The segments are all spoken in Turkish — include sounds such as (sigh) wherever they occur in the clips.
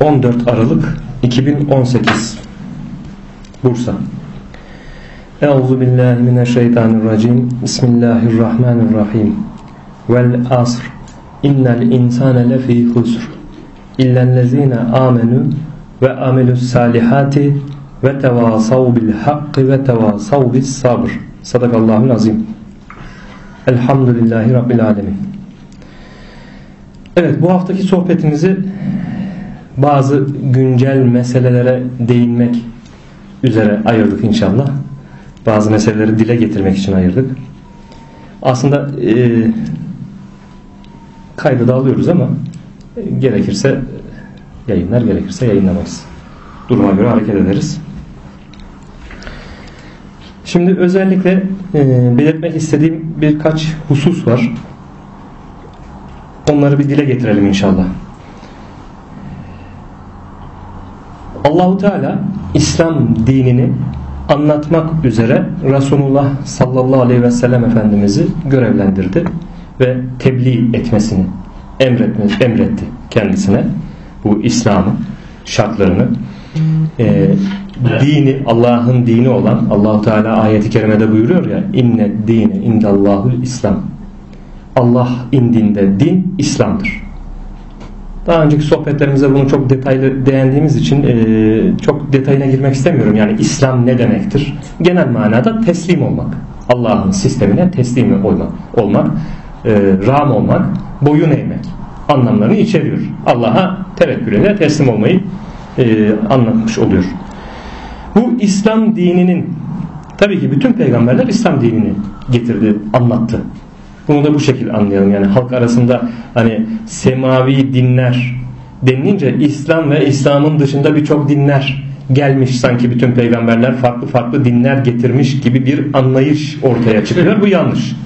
14 Aralık 2018 Bursa. Euzu billahi mineşşeytanirracim. Bismillahirrahmanirrahim. Vel asr. İnnel insane lefî husr illellezine amenu ve amelus salihati ve tevasav bil hakkı ve tevasav bis sabr. Sadakallahul azim. Elhamdülillahi Rabbil alemin. Evet bu haftaki sohbetimizi bazı güncel meselelere değinmek üzere ayırdık inşallah. Bazı meseleleri dile getirmek için ayırdık. Aslında e, kaydı da alıyoruz ama e, gerekirse yayınlar gerekirse yayınlamayız. Duruma göre hareket ederiz. Şimdi özellikle e, belirtmek istediğim birkaç husus var. Onları bir dile getirelim inşallah. Allahu Teala İslam dinini anlatmak üzere Resulullah sallallahu aleyhi ve sellem Efendimiz'i görevlendirdi ve tebliğ etmesini emretmesi, emretti kendisine bu İslam'ın şartlarını e, dini Allah'ın dini olan Allahu Teala ayeti kerimede buyuruyor ya inne dine indallahul İslam Allah indinde din İslam'dır. Daha önceki sohbetlerimizde bunu çok detaylı değindiğimiz için e, çok detayına girmek istemiyorum. Yani İslam ne demektir? Genel manada teslim olmak. Allah'ın sistemine teslim olmak, olmak e, ram olmak, boyun eğmek anlamlarını içeriyor. Allah'a tevekkül ile teslim olmayı e, anlatmış oluyor. Bu İslam dininin tabii ki bütün peygamberler İslam dinini getirdi, anlattı. Bunu da bu şekilde anlayalım. Yani halk arasında hani semavi dinler denilince İslam ve İslam'ın dışında birçok dinler gelmiş sanki bütün peygamberler farklı farklı dinler getirmiş gibi bir anlayış ortaya çıkıyor. Bu yanlış.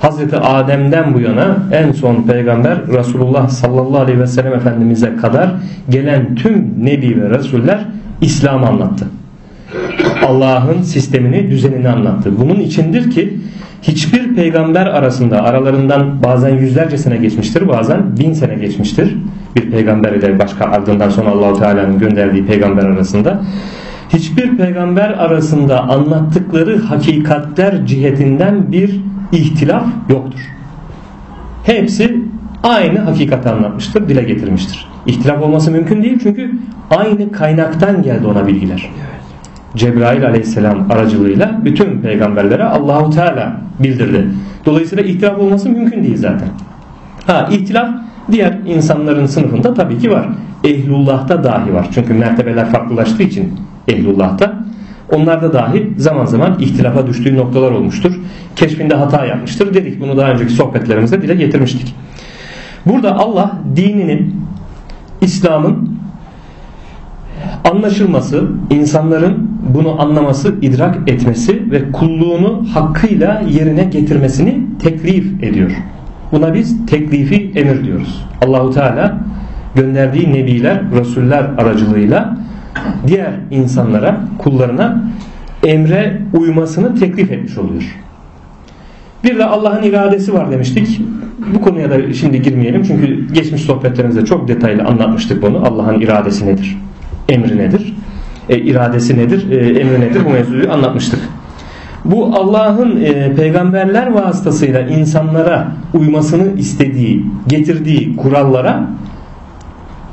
Hazreti Adem'den bu yana en son peygamber Resulullah sallallahu aleyhi ve sellem Efendimiz'e kadar gelen tüm nebi ve resuller İslam'ı anlattı. Allah'ın sistemini, düzenini anlattı. Bunun içindir ki hiçbir peygamber arasında aralarından bazen yüzlerce sene geçmiştir bazen bin sene geçmiştir bir peygamber ile başka ardından sonra Allahu Teala'nın gönderdiği peygamber arasında hiçbir peygamber arasında anlattıkları hakikatler cihetinden bir ihtilaf yoktur. Hepsi aynı hakikati anlatmıştır, dile getirmiştir. İhtilaf olması mümkün değil çünkü aynı kaynaktan geldi ona bilgiler. Cebrail aleyhisselam aracılığıyla bütün peygamberlere Allahu Teala bildirdi. Dolayısıyla ihtilaf olması mümkün değil zaten. Ha ihtilaf diğer insanların sınıfında tabii ki var. Ehlullah'ta dahi var. Çünkü mertebeler farklılaştığı için ehlullah'ta onlarda dahi zaman zaman ihtilafa düştüğü noktalar olmuştur. Keşfinde hata yapmıştır dedik. Bunu daha önceki sohbetlerimizde dile getirmiştik. Burada Allah dininin İslam'ın anlaşılması, insanların bunu anlaması, idrak etmesi ve kulluğunu hakkıyla yerine getirmesini teklif ediyor. Buna biz teklifi emir diyoruz. Allahu Teala gönderdiği nebiler, rasuller aracılığıyla diğer insanlara, kullarına emre uymasını teklif etmiş oluyor. Bir de Allah'ın iradesi var demiştik. Bu konuya da şimdi girmeyelim çünkü geçmiş sohbetlerimizde çok detaylı anlatmıştık bunu. Allah'ın iradesi nedir? Emri nedir? E, iradesi nedir? E, emri nedir? Bu mevzuyu anlatmıştık. Bu Allah'ın e, peygamberler vasıtasıyla insanlara uymasını istediği, getirdiği kurallara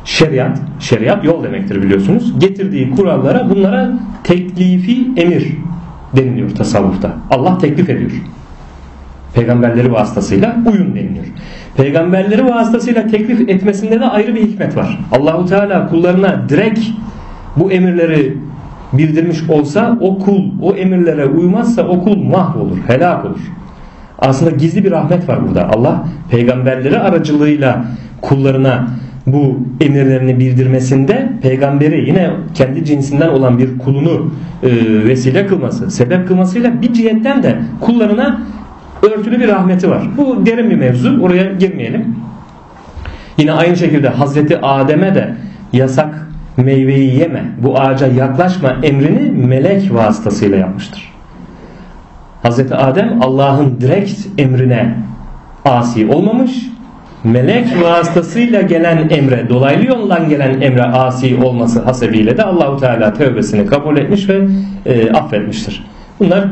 şeriat, şeriat yol demektir biliyorsunuz. Getirdiği kurallara bunlara teklifi emir deniliyor tasavvufta. Allah teklif ediyor. Peygamberleri vasıtasıyla uyun deniliyor. Peygamberleri vasıtasıyla teklif etmesinde de ayrı bir hikmet var. Allahu Teala kullarına direkt bu emirleri bildirmiş olsa o kul o emirlere uymazsa o kul mahvolur, helak olur. Aslında gizli bir rahmet var burada. Allah peygamberleri aracılığıyla kullarına bu emirlerini bildirmesinde peygamberi yine kendi cinsinden olan bir kulunu e, vesile kılması, sebep kılmasıyla bir cihetten de kullarına örtülü bir rahmeti var. Bu derin bir mevzu. Oraya girmeyelim. Yine aynı şekilde Hazreti Adem'e de yasak meyveyi yeme, bu ağaca yaklaşma emrini melek vasıtasıyla yapmıştır. Hazreti Adem Allah'ın direkt emrine asi olmamış, melek vasıtasıyla gelen emre, dolaylı yoldan gelen emre asi olması hasebiyle de Allahu Teala tövbesini kabul etmiş ve e, affetmiştir. Bunlar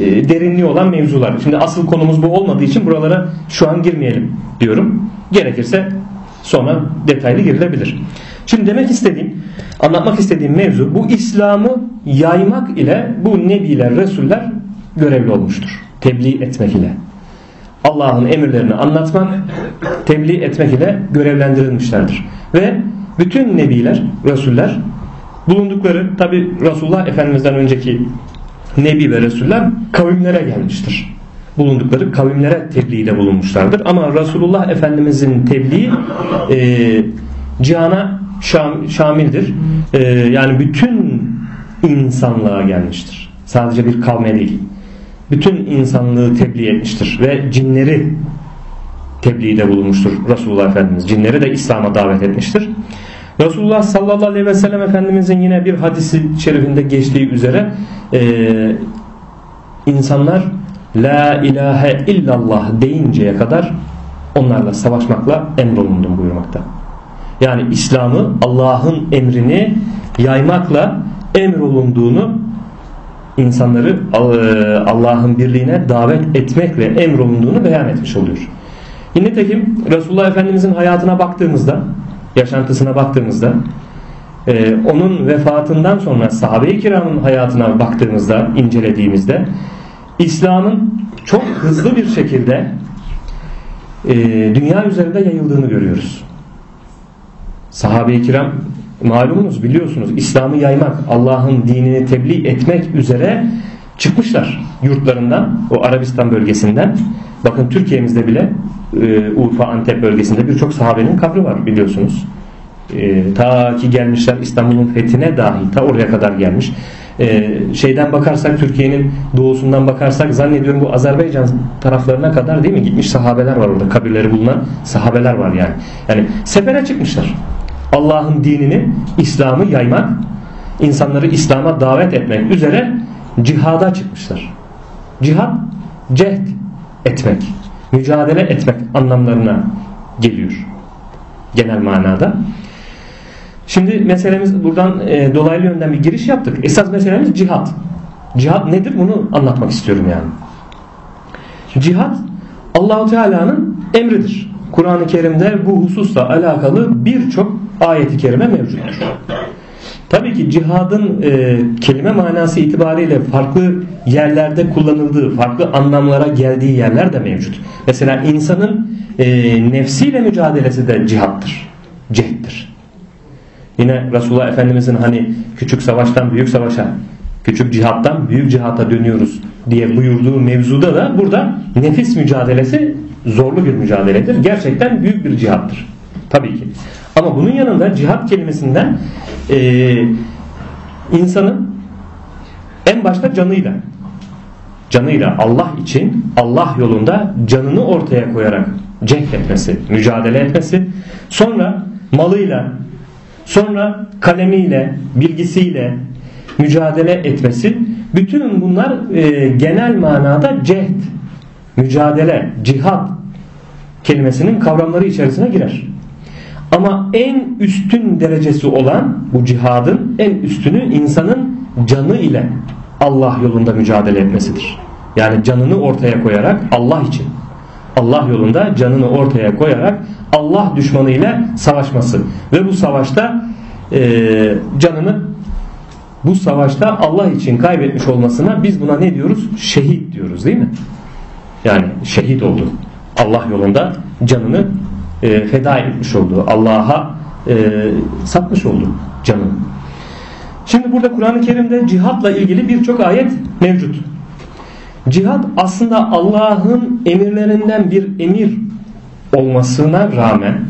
e, derinliği olan mevzular. Şimdi asıl konumuz bu olmadığı için buralara şu an girmeyelim diyorum. Gerekirse sonra detaylı girilebilir. Şimdi demek istediğim, anlatmak istediğim mevzu bu İslam'ı yaymak ile bu nebiler, resuller görevli olmuştur. Tebliğ etmek ile. Allah'ın emirlerini anlatmak, tebliğ etmek ile görevlendirilmişlerdir. Ve bütün nebiler, resuller bulundukları tabi Resulullah Efendimiz'den önceki nebi ve resuller kavimlere gelmiştir. Bulundukları kavimlere tebliğde bulunmuşlardır. Ama Resulullah Efendimiz'in tebliği e, cihana şam, şamildir. E, yani bütün insanlığa gelmiştir. Sadece bir kavme değil bütün insanlığı tebliğ etmiştir ve cinleri tebliğde bulunmuştur Resulullah Efendimiz. Cinleri de İslam'a davet etmiştir. Resulullah sallallahu aleyhi ve sellem Efendimizin yine bir hadisi şerifinde geçtiği üzere e, insanlar La ilahe illallah deyinceye kadar onlarla savaşmakla emrolundum buyurmakta. Yani İslam'ı Allah'ın emrini yaymakla emrolunduğunu insanları e, Allah'ın birliğine davet etmekle emrolunduğunu beyan etmiş oluyor. Nitekim Resulullah Efendimizin hayatına baktığımızda, yaşantısına baktığımızda, e, onun vefatından sonra sahabe-i kiramın hayatına baktığımızda, incelediğimizde İslam'ın çok hızlı bir şekilde e, dünya üzerinde yayıldığını görüyoruz. Sahabe-i kiram malumunuz biliyorsunuz İslam'ı yaymak, Allah'ın dinini tebliğ etmek üzere çıkmışlar yurtlarından, o Arabistan bölgesinden. Bakın Türkiye'mizde bile e, Urfa, Antep bölgesinde birçok sahabenin kabri var biliyorsunuz. E, ta ki gelmişler İstanbul'un fethine dahi ta oraya kadar gelmiş. E, şeyden bakarsak Türkiye'nin doğusundan bakarsak zannediyorum bu Azerbaycan taraflarına kadar değil mi gitmiş sahabeler var orada kabirleri bulunan sahabeler var yani. Yani sefere çıkmışlar. Allah'ın dinini, İslam'ı yaymak, insanları İslam'a davet etmek üzere cihada çıkmışlar. Cihad, cehd etmek, mücadele etmek anlamlarına geliyor. Genel manada. Şimdi meselemiz buradan e, dolaylı yönden bir giriş yaptık. Esas meselemiz cihad. Cihad nedir bunu anlatmak istiyorum yani. Cihad Allahu Teala'nın emridir. Kur'an-ı Kerim'de bu hususla alakalı birçok ayeti kerime mevcuttur. Tabii ki cihadın e, kelime manası itibariyle farklı yerlerde kullanıldığı, farklı anlamlara geldiği yerler de mevcut. Mesela insanın e, nefsiyle mücadelesi de cihattır, cehddir. Yine Resulullah Efendimizin hani küçük savaştan büyük savaşa, küçük cihattan büyük cihata dönüyoruz diye buyurduğu mevzuda da burada nefis mücadelesi zorlu bir mücadeledir. Gerçekten büyük bir cihattır. Tabii ki. Ama bunun yanında cihat kelimesinden e, insanın en başta canıyla canıyla Allah için Allah yolunda canını ortaya koyarak cenk etmesi, mücadele etmesi, sonra malıyla, sonra kalemiyle, bilgisiyle mücadele etmesi, bütün bunlar e, genel manada cehd, mücadele, cihat kelimesinin kavramları içerisine girer. Ama en üstün derecesi olan bu cihadın en üstünü insanın canı ile Allah yolunda mücadele etmesidir. Yani canını ortaya koyarak Allah için Allah yolunda canını ortaya koyarak Allah düşmanı ile savaşması ve bu savaşta e, canını bu savaşta Allah için kaybetmiş olmasına biz buna ne diyoruz? Şehit diyoruz değil mi? Yani şehit oldu. Allah yolunda canını e, feda etmiş olduğu, Allah'a e, satmış olduğu canını. Şimdi burada Kur'an-ı Kerim'de cihatla ilgili birçok ayet mevcut. Cihat aslında Allah'ın emirlerinden bir emir olmasına rağmen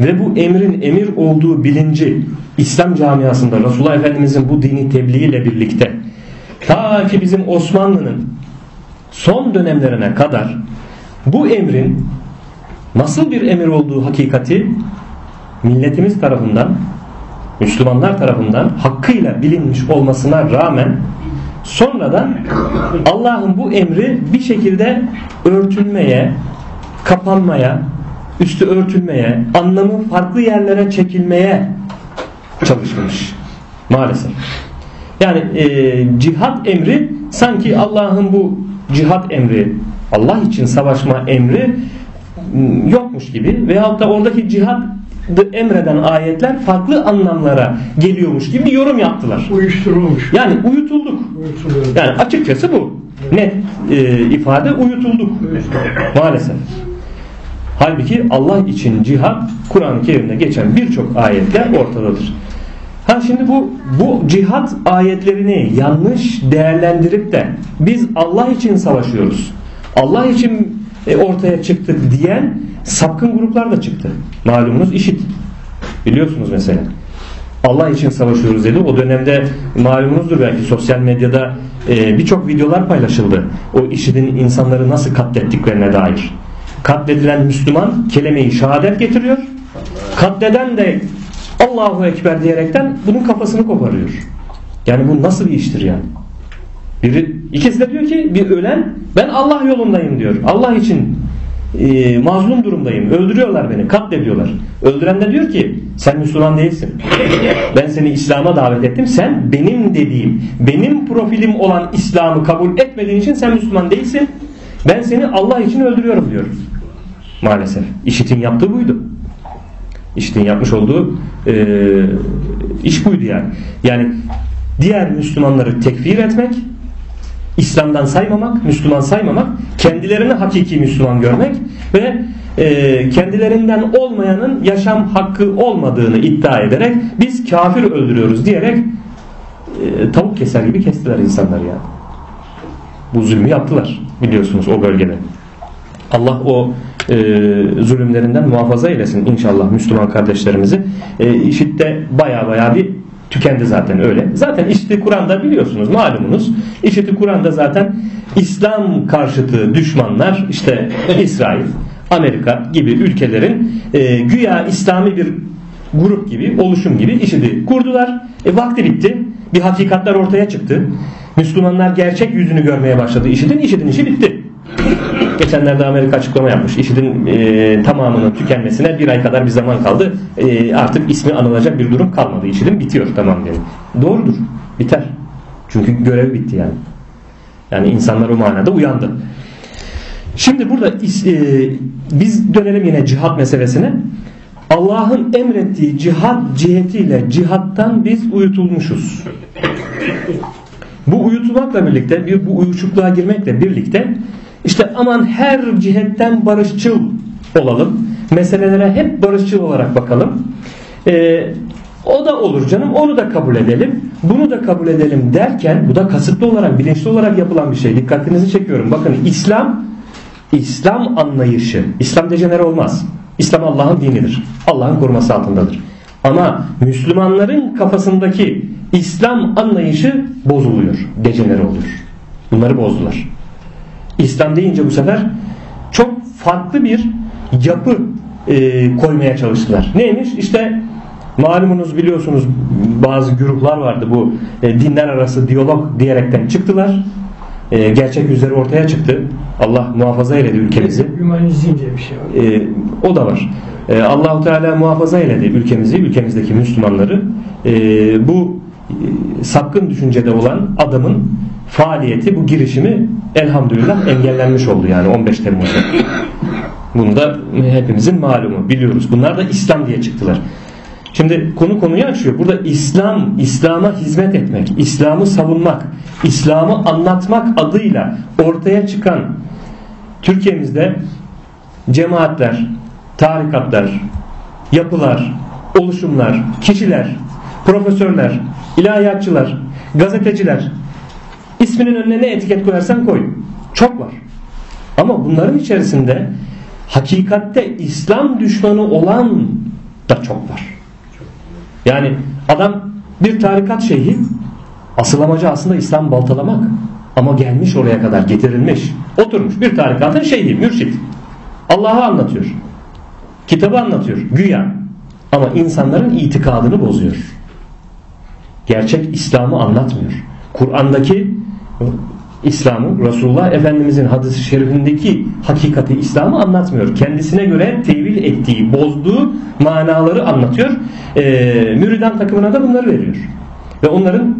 ve bu emrin emir olduğu bilinci İslam camiasında Resulullah Efendimizin bu dini tebliğ ile birlikte ta ki bizim Osmanlı'nın son dönemlerine kadar bu emrin nasıl bir emir olduğu hakikati milletimiz tarafından Müslümanlar tarafından hakkıyla bilinmiş olmasına rağmen sonradan Allah'ın bu emri bir şekilde örtülmeye, kapanmaya, üstü örtülmeye, anlamı farklı yerlere çekilmeye çalışmış. Maalesef. Yani e, cihat emri sanki Allah'ın bu cihat emri, Allah için savaşma emri yokmuş gibi veyahut da oradaki cihat emreden ayetler farklı anlamlara geliyormuş gibi bir yorum yaptılar. Uyuşturulmuş. Yani uyutulduk. Yani açıkçası bu. Net e, ifade uyutulduk. Maalesef. Halbuki Allah için cihat Kur'an-ı Kerim'de geçen birçok ayetler ortadadır. Ha şimdi bu bu cihat ayetlerini yanlış değerlendirip de biz Allah için savaşıyoruz. Allah için e, ortaya çıktık diyen sapkın gruplar da çıktı. Malumunuz işit. Biliyorsunuz mesela. Allah için savaşıyoruz dedi. O dönemde malumunuzdur belki sosyal medyada e, birçok videolar paylaşıldı. O işidin insanları nasıl katlettiklerine dair. Katledilen Müslüman kelime-i şehadet getiriyor. Katleden de Allahu Ekber diyerekten bunun kafasını koparıyor. Yani bu nasıl bir iştir yani? Biri, ikisi de diyor ki bir ölen ben Allah yolundayım diyor. Allah için e, mazlum durumdayım. Öldürüyorlar beni, katlediyorlar. Öldüren de diyor ki sen Müslüman değilsin. Ben seni İslam'a davet ettim. Sen benim dediğim, benim profilim olan İslam'ı kabul etmediğin için sen Müslüman değilsin. Ben seni Allah için öldürüyorum diyor. Maalesef. İşitin yaptığı buydu. İşitin yapmış olduğu e, iş buydu yani. Yani diğer Müslümanları tekfir etmek, İslam'dan saymamak, Müslüman saymamak, kendilerini hakiki Müslüman görmek ve e, kendilerinden olmayanın yaşam hakkı olmadığını iddia ederek biz kafir öldürüyoruz diyerek e, tavuk keser gibi kestiler insanlar ya. Bu zulmü yaptılar biliyorsunuz o bölgede. Allah o e, zulümlerinden muhafaza eylesin inşallah Müslüman kardeşlerimizi. E, işitte baya baya bir tükendi zaten öyle. Zaten işiti Kur'an'da biliyorsunuz malumunuz. İşiti Kur'an'da zaten İslam karşıtı düşmanlar işte İsrail, Amerika gibi ülkelerin e, güya İslami bir grup gibi, oluşum gibi işidi kurdular. E, vakti bitti. Bir hakikatler ortaya çıktı. Müslümanlar gerçek yüzünü görmeye başladı. İşidin, işidin işi bitti. Geçenlerde Amerika açıklama yapmış. IŞİD'in e, tamamının tükenmesine bir ay kadar bir zaman kaldı. E, artık ismi anılacak bir durum kalmadı. IŞİD'in bitiyor tamam yani. Doğrudur. Biter. Çünkü görev bitti yani. Yani insanlar o manada uyandı. Şimdi burada e, biz dönelim yine cihat meselesine. Allah'ın emrettiği cihat cihetiyle cihattan biz uyutulmuşuz. Bu uyutulmakla birlikte, bir bu uyuşukluğa girmekle birlikte işte aman her cihetten barışçıl olalım. Meselelere hep barışçıl olarak bakalım. Ee, o da olur canım onu da kabul edelim. Bunu da kabul edelim derken bu da kasıtlı olarak bilinçli olarak yapılan bir şey. Dikkatinizi çekiyorum. Bakın İslam İslam anlayışı. İslam dejenere olmaz. İslam Allah'ın dinidir. Allah'ın koruması altındadır. Ama Müslümanların kafasındaki İslam anlayışı bozuluyor. Dejenere oluyor. Bunları bozdular. İslam deyince bu sefer çok farklı bir yapı e, koymaya çalıştılar. Neymiş? İşte malumunuz biliyorsunuz bazı gruplar vardı bu e, dinler arası diyalog diyerekten çıktılar. E, gerçek yüzleri ortaya çıktı. Allah muhafaza eyledi ülkemizi. Hümanizm diye bir şey var. E, o da var. E, Allahu Teala muhafaza eyledi ülkemizi, ülkemizdeki Müslümanları. E, bu e, sapkın düşüncede olan adamın faaliyeti, bu girişimi elhamdülillah engellenmiş oldu yani 15 Temmuz'da. Bunu da hepimizin malumu biliyoruz. Bunlar da İslam diye çıktılar. Şimdi konu konuyu açıyor. Burada İslam, İslam'a hizmet etmek, İslam'ı savunmak, İslam'ı anlatmak adıyla ortaya çıkan Türkiye'mizde cemaatler, tarikatlar, yapılar, oluşumlar, kişiler, profesörler, ilahiyatçılar, gazeteciler isminin önüne ne etiket koyarsan koy. Çok var. Ama bunların içerisinde hakikatte İslam düşmanı olan da çok var. Yani adam bir tarikat şeyhi asıl amacı aslında İslam baltalamak. Ama gelmiş oraya kadar getirilmiş. Oturmuş bir tarikatın şeyhi, mürşit. Allah'ı anlatıyor. Kitabı anlatıyor. Güya. Ama insanların itikadını bozuyor. Gerçek İslam'ı anlatmıyor. Kur'an'daki İslam'ı Resulullah Efendimizin hadisi şerifindeki hakikati İslam'ı anlatmıyor. Kendisine göre tevil ettiği, bozduğu manaları anlatıyor. E, müridan takımına da bunları veriyor. Ve onların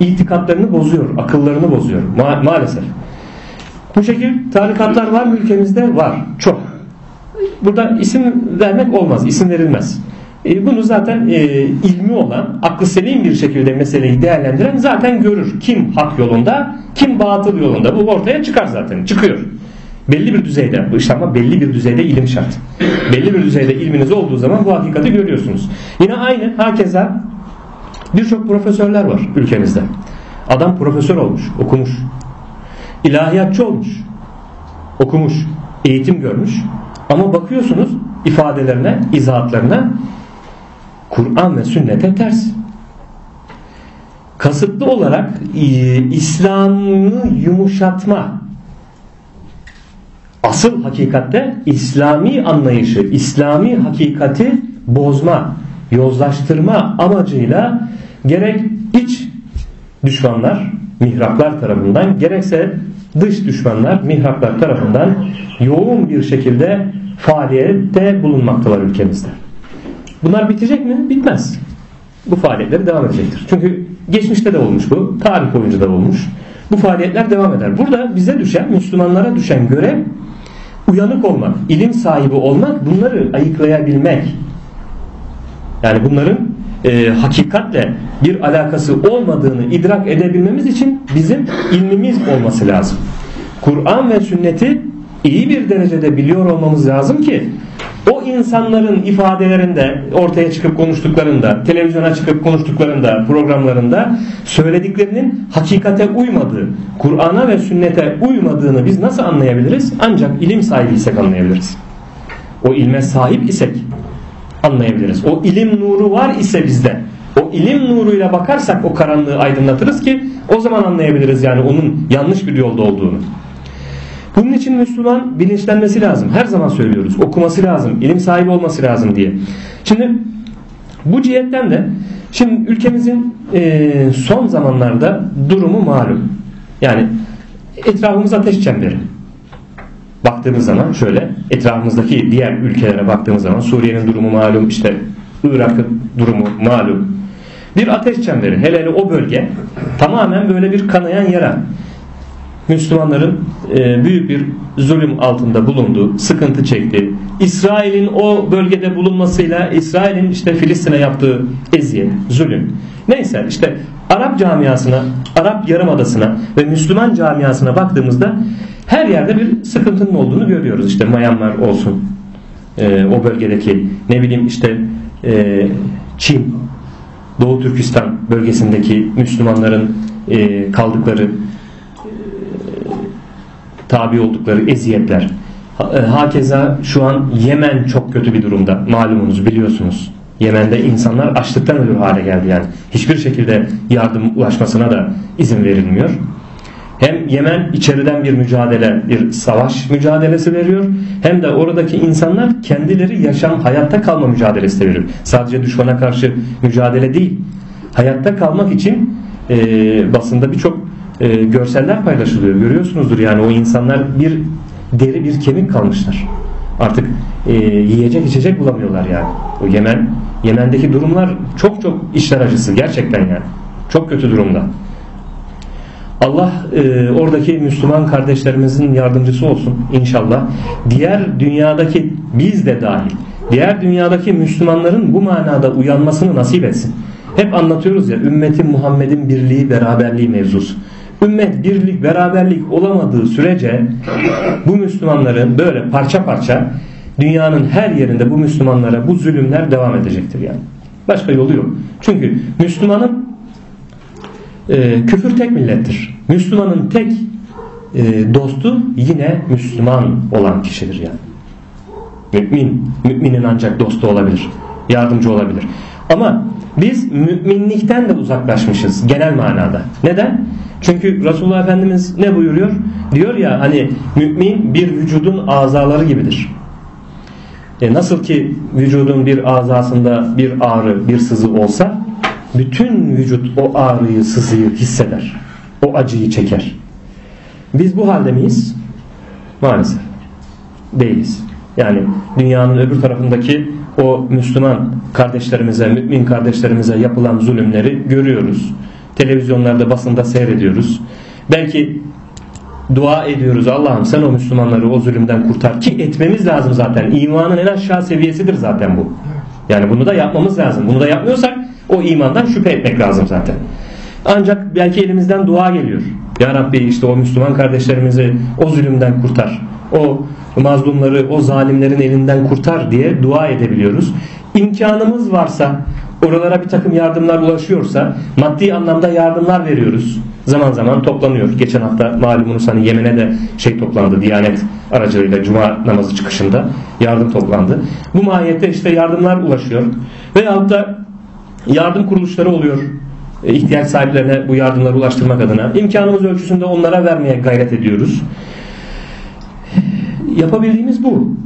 itikatlarını bozuyor, akıllarını bozuyor Ma- maalesef. Bu şekil tarikatlar var mı ülkemizde? Var. Çok. Burada isim vermek olmaz, isim verilmez. E, bunu zaten e, ilmi olan, aklı selim bir şekilde meseleyi değerlendiren zaten görür. Kim hak yolunda, kim batıl yolunda. Bu ortaya çıkar zaten, çıkıyor. Belli bir düzeyde, bu işte ama belli bir düzeyde ilim şart. Belli bir düzeyde ilminiz olduğu zaman bu hakikati görüyorsunuz. Yine aynı, hakeza birçok profesörler var ülkemizde. Adam profesör olmuş, okumuş. İlahiyatçı olmuş, okumuş, eğitim görmüş. Ama bakıyorsunuz ifadelerine, izahatlarına Kur'an ve sünnete ters. Kasıtlı olarak e, İslam'ı yumuşatma asıl hakikatte İslami anlayışı, İslami hakikati bozma, yozlaştırma amacıyla gerek iç düşmanlar, mihraplar tarafından gerekse dış düşmanlar, mihraplar tarafından yoğun bir şekilde faaliyette bulunmaktalar ülkemizde. Bunlar bitecek mi? Bitmez. Bu faaliyetler devam edecektir. Çünkü geçmişte de olmuş bu. Tarih boyunca da olmuş. Bu faaliyetler devam eder. Burada bize düşen, Müslümanlara düşen görev uyanık olmak, ilim sahibi olmak, bunları ayıklayabilmek. Yani bunların e, hakikatle bir alakası olmadığını idrak edebilmemiz için bizim ilmimiz olması lazım. Kur'an ve sünneti iyi bir derecede biliyor olmamız lazım ki o insanların ifadelerinde ortaya çıkıp konuştuklarında, televizyona çıkıp konuştuklarında, programlarında söylediklerinin hakikate uymadığı, Kur'an'a ve sünnete uymadığını biz nasıl anlayabiliriz? Ancak ilim sahibi isek anlayabiliriz. O ilme sahip isek anlayabiliriz. O ilim nuru var ise bizde, o ilim nuruyla bakarsak o karanlığı aydınlatırız ki o zaman anlayabiliriz yani onun yanlış bir yolda olduğunu. Bunun için Müslüman bilinçlenmesi lazım. Her zaman söylüyoruz. Okuması lazım. ilim sahibi olması lazım diye. Şimdi bu cihetten de şimdi ülkemizin e, son zamanlarda durumu malum. Yani etrafımız ateş çemberi. Baktığımız zaman şöyle etrafımızdaki diğer ülkelere baktığımız zaman Suriye'nin durumu malum işte Irak'ın durumu malum. Bir ateş çemberi hele hele o bölge tamamen böyle bir kanayan yara. Müslümanların e, büyük bir zulüm altında bulunduğu, sıkıntı çekti. İsrail'in o bölgede bulunmasıyla İsrail'in işte Filistin'e yaptığı eziyet, zulüm. Neyse işte Arap camiasına, Arap Yarımadası'na ve Müslüman camiasına baktığımızda her yerde bir sıkıntının olduğunu görüyoruz. İşte Myanmar olsun, e, o bölgedeki ne bileyim işte e, Çin, Doğu Türkistan bölgesindeki Müslümanların kaldıkları tabi oldukları eziyetler. E, hakeza şu an Yemen çok kötü bir durumda. Malumunuz biliyorsunuz. Yemen'de insanlar açlıktan ölür hale geldi yani. Hiçbir şekilde yardım ulaşmasına da izin verilmiyor. Hem Yemen içeriden bir mücadele, bir savaş mücadelesi veriyor. Hem de oradaki insanlar kendileri yaşam, hayatta kalma mücadelesi de veriyor. Sadece düşmana karşı mücadele değil. Hayatta kalmak için e, basında birçok e, görseller paylaşılıyor. Görüyorsunuzdur yani o insanlar bir deri bir kemik kalmışlar. Artık e, yiyecek içecek bulamıyorlar yani. O Yemen Yemen'deki durumlar çok çok işler acısı gerçekten yani. Çok kötü durumda. Allah e, oradaki Müslüman kardeşlerimizin yardımcısı olsun inşallah. Diğer dünyadaki biz de dahil diğer dünyadaki Müslümanların bu manada uyanmasını nasip etsin. Hep anlatıyoruz ya ümmetin Muhammed'in birliği beraberliği mevzusu. Ümmet birlik beraberlik olamadığı sürece bu Müslümanların böyle parça parça dünyanın her yerinde bu Müslümanlara bu zulümler devam edecektir yani. Başka yolu yok. Çünkü Müslümanın e, küfür tek millettir. Müslümanın tek e, dostu yine Müslüman olan kişidir yani. Mümin, müminin ancak dostu olabilir. Yardımcı olabilir. Ama biz müminlikten de uzaklaşmışız genel manada. Neden? Çünkü Resulullah Efendimiz ne buyuruyor? Diyor ya hani mümin bir vücudun azaları gibidir. E nasıl ki vücudun bir azasında bir ağrı, bir sızı olsa bütün vücut o ağrıyı, sızıyı hisseder. O acıyı çeker. Biz bu halde miyiz? Maalesef. Değiliz. Yani dünyanın öbür tarafındaki o Müslüman kardeşlerimize, mümin kardeşlerimize yapılan zulümleri görüyoruz. Televizyonlarda, basında seyrediyoruz. Belki dua ediyoruz. Allah'ım sen o Müslümanları o zulümden kurtar ki etmemiz lazım zaten. İmanın en aşağı seviyesidir zaten bu. Yani bunu da yapmamız lazım. Bunu da yapmıyorsak o imandan şüphe etmek lazım zaten. Ancak belki elimizden dua geliyor. Ya Rabbi işte o Müslüman kardeşlerimizi o zulümden kurtar. O mazlumları o zalimlerin elinden kurtar diye dua edebiliyoruz. İmkanımız varsa oralara bir takım yardımlar ulaşıyorsa maddi anlamda yardımlar veriyoruz. Zaman zaman toplanıyor. Geçen hafta malumunuz hani Yemen'e de şey toplandı Diyanet aracılığıyla Cuma namazı çıkışında yardım toplandı. Bu mahiyette işte yardımlar ulaşıyor. Veyahut da yardım kuruluşları oluyor e, ihtiyaç sahiplerine bu yardımları ulaştırmak adına imkanımız ölçüsünde onlara vermeye gayret ediyoruz. Yapabildiğimiz bu.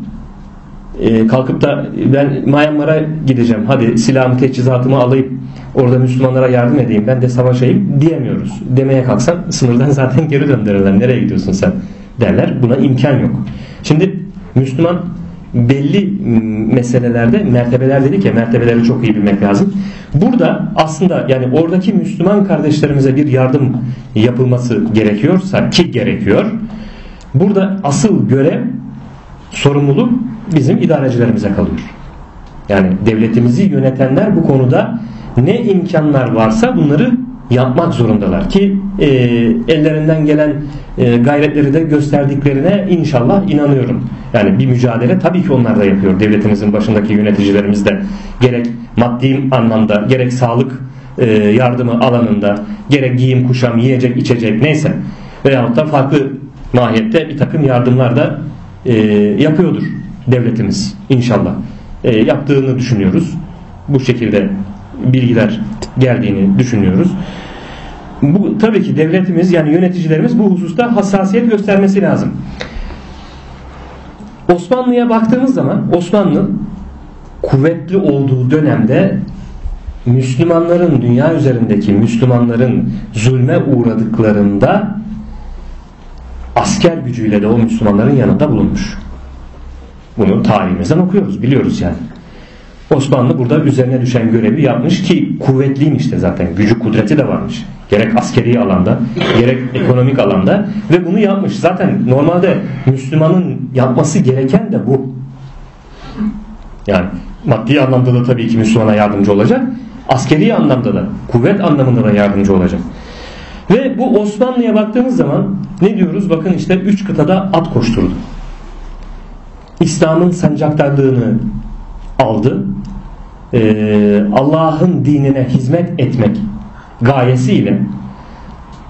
Ee, kalkıp da ben Myanmar'a gideceğim hadi silahımı teçhizatımı alayım orada Müslümanlara yardım edeyim ben de savaşayım diyemiyoruz. Demeye kalksan sınırdan (laughs) zaten geri döndürürler nereye gidiyorsun sen derler buna imkan yok. Şimdi Müslüman belli meselelerde mertebeler dedik ya mertebeleri çok iyi bilmek lazım. Burada aslında yani oradaki Müslüman kardeşlerimize bir yardım yapılması gerekiyorsa ki gerekiyor. Burada asıl görev sorumluluk bizim idarecilerimize kalıyor. Yani devletimizi yönetenler bu konuda ne imkanlar varsa bunları yapmak zorundalar ki e, ellerinden gelen e, gayretleri de gösterdiklerine inşallah inanıyorum. Yani bir mücadele tabii ki onlar da yapıyor. Devletimizin başındaki yöneticilerimiz de gerek maddi anlamda gerek sağlık e, yardımı alanında gerek giyim kuşam yiyecek içecek neyse veyahut da farklı mahiyette bir takım yardımlar da e, yapıyordur devletimiz inşallah. E, yaptığını düşünüyoruz. Bu şekilde bilgiler geldiğini düşünüyoruz. Bu tabii ki devletimiz yani yöneticilerimiz bu hususta hassasiyet göstermesi lazım. Osmanlı'ya baktığımız zaman Osmanlı kuvvetli olduğu dönemde Müslümanların dünya üzerindeki Müslümanların zulme uğradıklarında asker gücüyle de o Müslümanların yanında bulunmuş. Bunu tarihimizden okuyoruz, biliyoruz yani. Osmanlı burada üzerine düşen görevi yapmış ki kuvvetliymiş de zaten. Gücü kudreti de varmış. Gerek askeri alanda gerek ekonomik alanda ve bunu yapmış. Zaten normalde Müslümanın yapması gereken de bu. Yani maddi anlamda da tabii ki Müslümana yardımcı olacak. Askeri anlamda da kuvvet anlamında da yardımcı olacak. Ve bu Osmanlı'ya baktığımız zaman ne diyoruz? Bakın işte üç kıtada at koşturdu. İslam'ın sancaktarlığını aldı. Ee, Allah'ın dinine hizmet etmek gayesiyle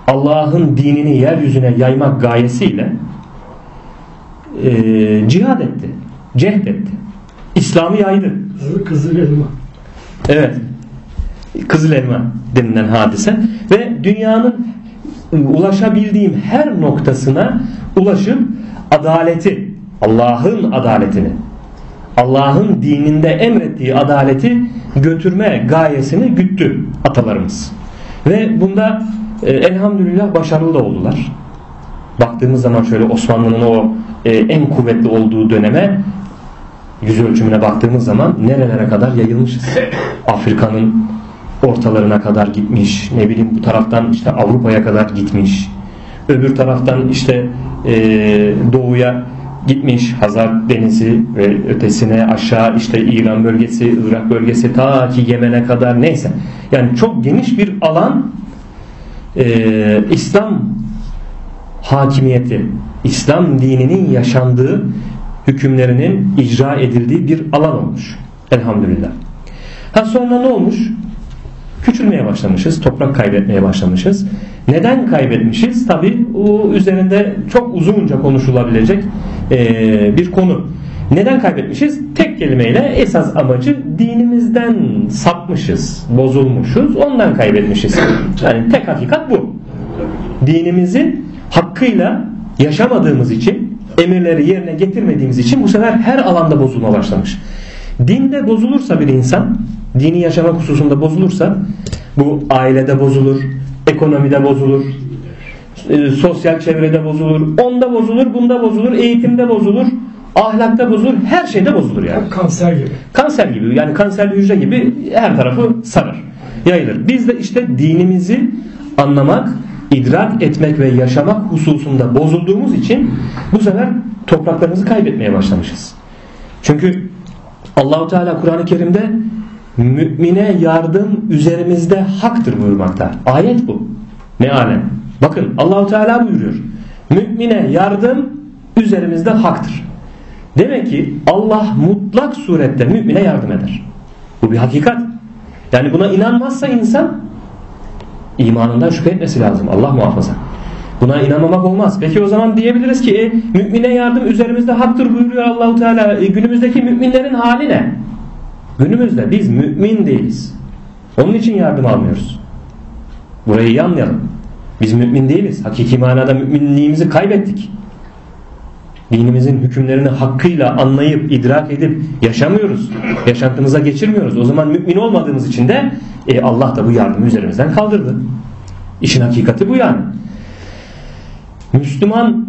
Allah'ın dinini yeryüzüne yaymak gayesiyle e, cihad etti. Cehd etti. İslam'ı yaydı. Kızıl elma. Evet. Kızıl elma denilen hadise ve dünyanın ulaşabildiğim her noktasına ulaşıp adaleti Allah'ın adaletini Allah'ın dininde emrettiği adaleti götürme gayesini güttü atalarımız. Ve bunda e, elhamdülillah başarılı da oldular. Baktığımız zaman şöyle Osmanlı'nın o e, en kuvvetli olduğu döneme yüz ölçümüne baktığımız zaman nerelere kadar yayılmışız. (coughs) Afrika'nın ortalarına kadar gitmiş. Ne bileyim bu taraftan işte Avrupa'ya kadar gitmiş. Öbür taraftan işte e, doğuya gitmiş Hazar Denizi ve ötesine aşağı işte İran bölgesi, Irak bölgesi ta ki Yemen'e kadar neyse. Yani çok geniş bir alan e, İslam hakimiyeti, İslam dininin yaşandığı hükümlerinin icra edildiği bir alan olmuş. Elhamdülillah. Ha sonra ne olmuş? Küçülmeye başlamışız, toprak kaybetmeye başlamışız. Neden kaybetmişiz? Tabi o üzerinde çok uzunca konuşulabilecek e, bir konu. Neden kaybetmişiz? Tek kelimeyle esas amacı dinimizden sapmışız, bozulmuşuz, ondan kaybetmişiz. Yani tek hakikat bu. Dinimizi hakkıyla yaşamadığımız için, emirleri yerine getirmediğimiz için bu sefer her alanda bozulma başlamış. Dinde bozulursa bir insan, dini yaşamak hususunda bozulursa bu ailede bozulur, ekonomide bozulur, e, sosyal çevrede bozulur, onda bozulur, bunda bozulur, eğitimde bozulur, ahlakta bozulur, her şeyde bozulur yani. Kanser gibi. Kanser gibi yani kanserli hücre gibi her tarafı sarar, yayılır. Biz de işte dinimizi anlamak, idrak etmek ve yaşamak hususunda bozulduğumuz için bu sefer topraklarımızı kaybetmeye başlamışız. Çünkü Allahu Teala Kur'an-ı Kerim'de mümine yardım üzerimizde haktır buyurmakta. Ayet bu. Mealen. Bakın Allahu Teala buyuruyor. Mümine yardım üzerimizde haktır. Demek ki Allah mutlak surette mümine yardım eder. Bu bir hakikat. Yani buna inanmazsa insan imanından şüphe etmesi lazım. Allah muhafaza. Buna inanmamak olmaz. Peki o zaman diyebiliriz ki e, mümine yardım üzerimizde haktır buyuruyor Allahu Teala. E, günümüzdeki müminlerin hali ne? Günümüzde biz mümin değiliz. Onun için yardım almıyoruz. Burayı iyi anlayalım. Biz mümin değiliz. Hakiki manada müminliğimizi kaybettik. Dinimizin hükümlerini hakkıyla anlayıp, idrak edip yaşamıyoruz. Yaşantımıza geçirmiyoruz. O zaman mümin olmadığımız için de e, Allah da bu yardımı üzerimizden kaldırdı. İşin hakikati bu yani. Müslüman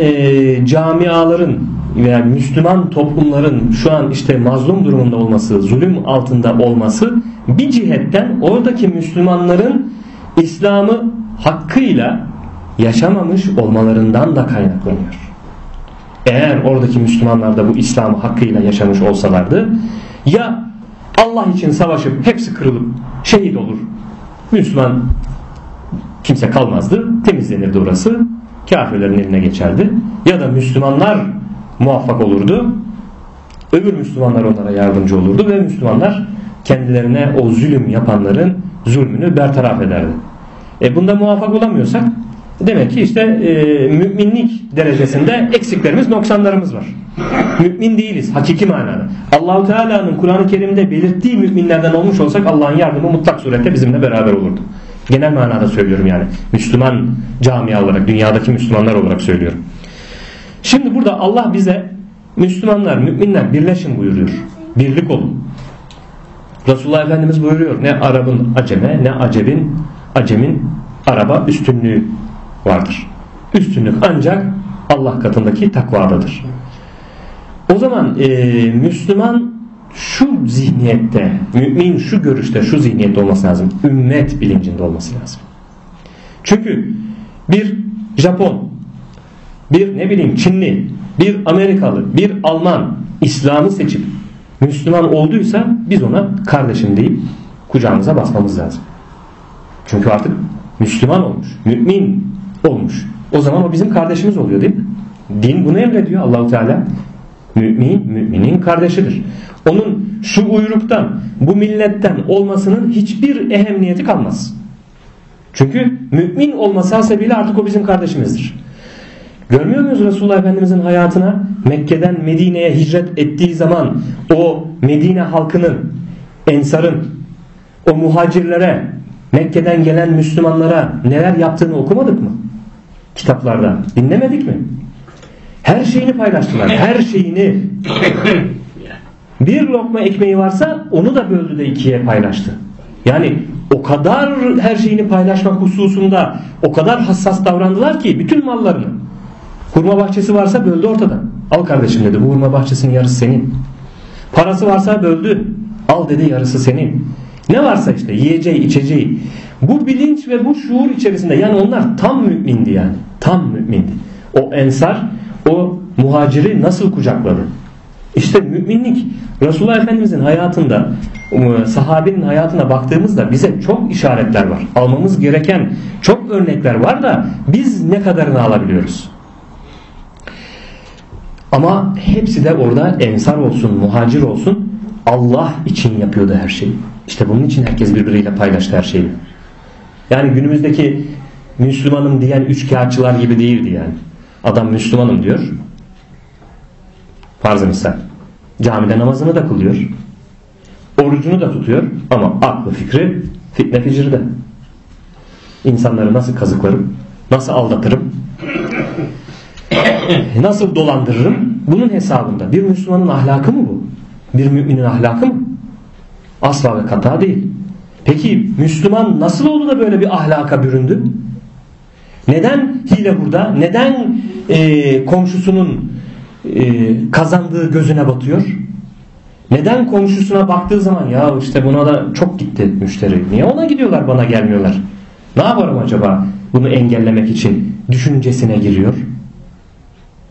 e, camiaların veya Müslüman toplumların şu an işte mazlum durumunda olması, zulüm altında olması bir cihetten oradaki Müslümanların İslam'ı hakkıyla yaşamamış olmalarından da kaynaklanıyor. Eğer oradaki Müslümanlar da bu İslam'ı hakkıyla yaşamış olsalardı ya Allah için savaşıp hepsi kırılıp şehit olur. Müslüman kimse kalmazdı. Temizlenirdi orası. Kafirlerin eline geçerdi. Ya da Müslümanlar muvaffak olurdu. Öbür Müslümanlar onlara yardımcı olurdu ve Müslümanlar kendilerine o zulüm yapanların zulmünü bertaraf ederdi. E bunda muvaffak olamıyorsak demek ki işte e, müminlik derecesinde eksiklerimiz, noksanlarımız var. Mümin değiliz hakiki manada. Allahu Teala'nın Kur'an-ı Kerim'de belirttiği müminlerden olmuş olsak Allah'ın yardımı mutlak surette bizimle beraber olurdu. Genel manada söylüyorum yani. Müslüman camia olarak, dünyadaki Müslümanlar olarak söylüyorum. Şimdi burada Allah bize Müslümanlar, müminler birleşin buyuruyor. Birlik olun. Resulullah Efendimiz buyuruyor. Ne Arap'ın aceme, ne acebin acemin Araba üstünlüğü vardır. Üstünlük ancak Allah katındaki takvadadır. O zaman e, Müslüman şu zihniyette, mümin şu görüşte, şu zihniyette olması lazım. Ümmet bilincinde olması lazım. Çünkü bir Japon, bir ne bileyim Çinli, bir Amerikalı, bir Alman İslam'ı seçip Müslüman olduysa biz ona kardeşim deyip kucağımıza basmamız lazım. Çünkü artık Müslüman olmuş, mümin olmuş. O zaman o bizim kardeşimiz oluyor değil mi? Din bunu emrediyor Allahu Teala. Mümin, müminin kardeşidir. Onun şu uyruktan, bu milletten olmasının hiçbir ehemmiyeti kalmaz. Çünkü mümin olması hasebiyle artık o bizim kardeşimizdir. Görmüyor muyuz Resulullah Efendimizin hayatına? Mekke'den Medine'ye hicret ettiği zaman o Medine halkının, ensarın, o muhacirlere, Mekke'den gelen Müslümanlara neler yaptığını okumadık mı? Kitaplarda. Dinlemedik mi? Her şeyini paylaştılar. Her şeyini. Bir lokma ekmeği varsa onu da böldü de ikiye paylaştı. Yani o kadar her şeyini paylaşmak hususunda o kadar hassas davrandılar ki bütün mallarını. Hurma bahçesi varsa böldü ortadan. Al kardeşim dedi bu hurma bahçesinin yarısı senin. Parası varsa böldü. Al dedi yarısı senin. Ne varsa işte yiyeceği içeceği. Bu bilinç ve bu şuur içerisinde yani onlar tam mümindi yani. Tam mümindi. O ensar o muhaciri nasıl kucakladı? İşte müminlik Resulullah Efendimizin hayatında sahabenin hayatına baktığımızda bize çok işaretler var. Almamız gereken çok örnekler var da biz ne kadarını alabiliyoruz? Ama hepsi de orada ensar olsun, muhacir olsun Allah için yapıyordu her şeyi. İşte bunun için herkes birbiriyle paylaştı her şeyi. Yani günümüzdeki Müslümanım diyen üçkağıtçılar gibi değildi yani. Adam Müslümanım diyor. Farz-ı misal. Camide namazını da kılıyor. Orucunu da tutuyor. Ama aklı fikri fitne ficirde. İnsanları nasıl kazıklarım? Nasıl aldatırım? (laughs) nasıl dolandırırım? Bunun hesabında. Bir Müslümanın ahlakı mı bu? Bir müminin ahlakı mı? Asla ve kata değil. Peki Müslüman nasıl oldu da böyle bir ahlaka büründü? Neden hile burada? Neden e, komşusunun e, kazandığı gözüne batıyor? Neden komşusuna baktığı zaman ya işte buna da çok gitti müşteri. Niye ona gidiyorlar bana gelmiyorlar? Ne yaparım acaba bunu engellemek için düşüncesine giriyor.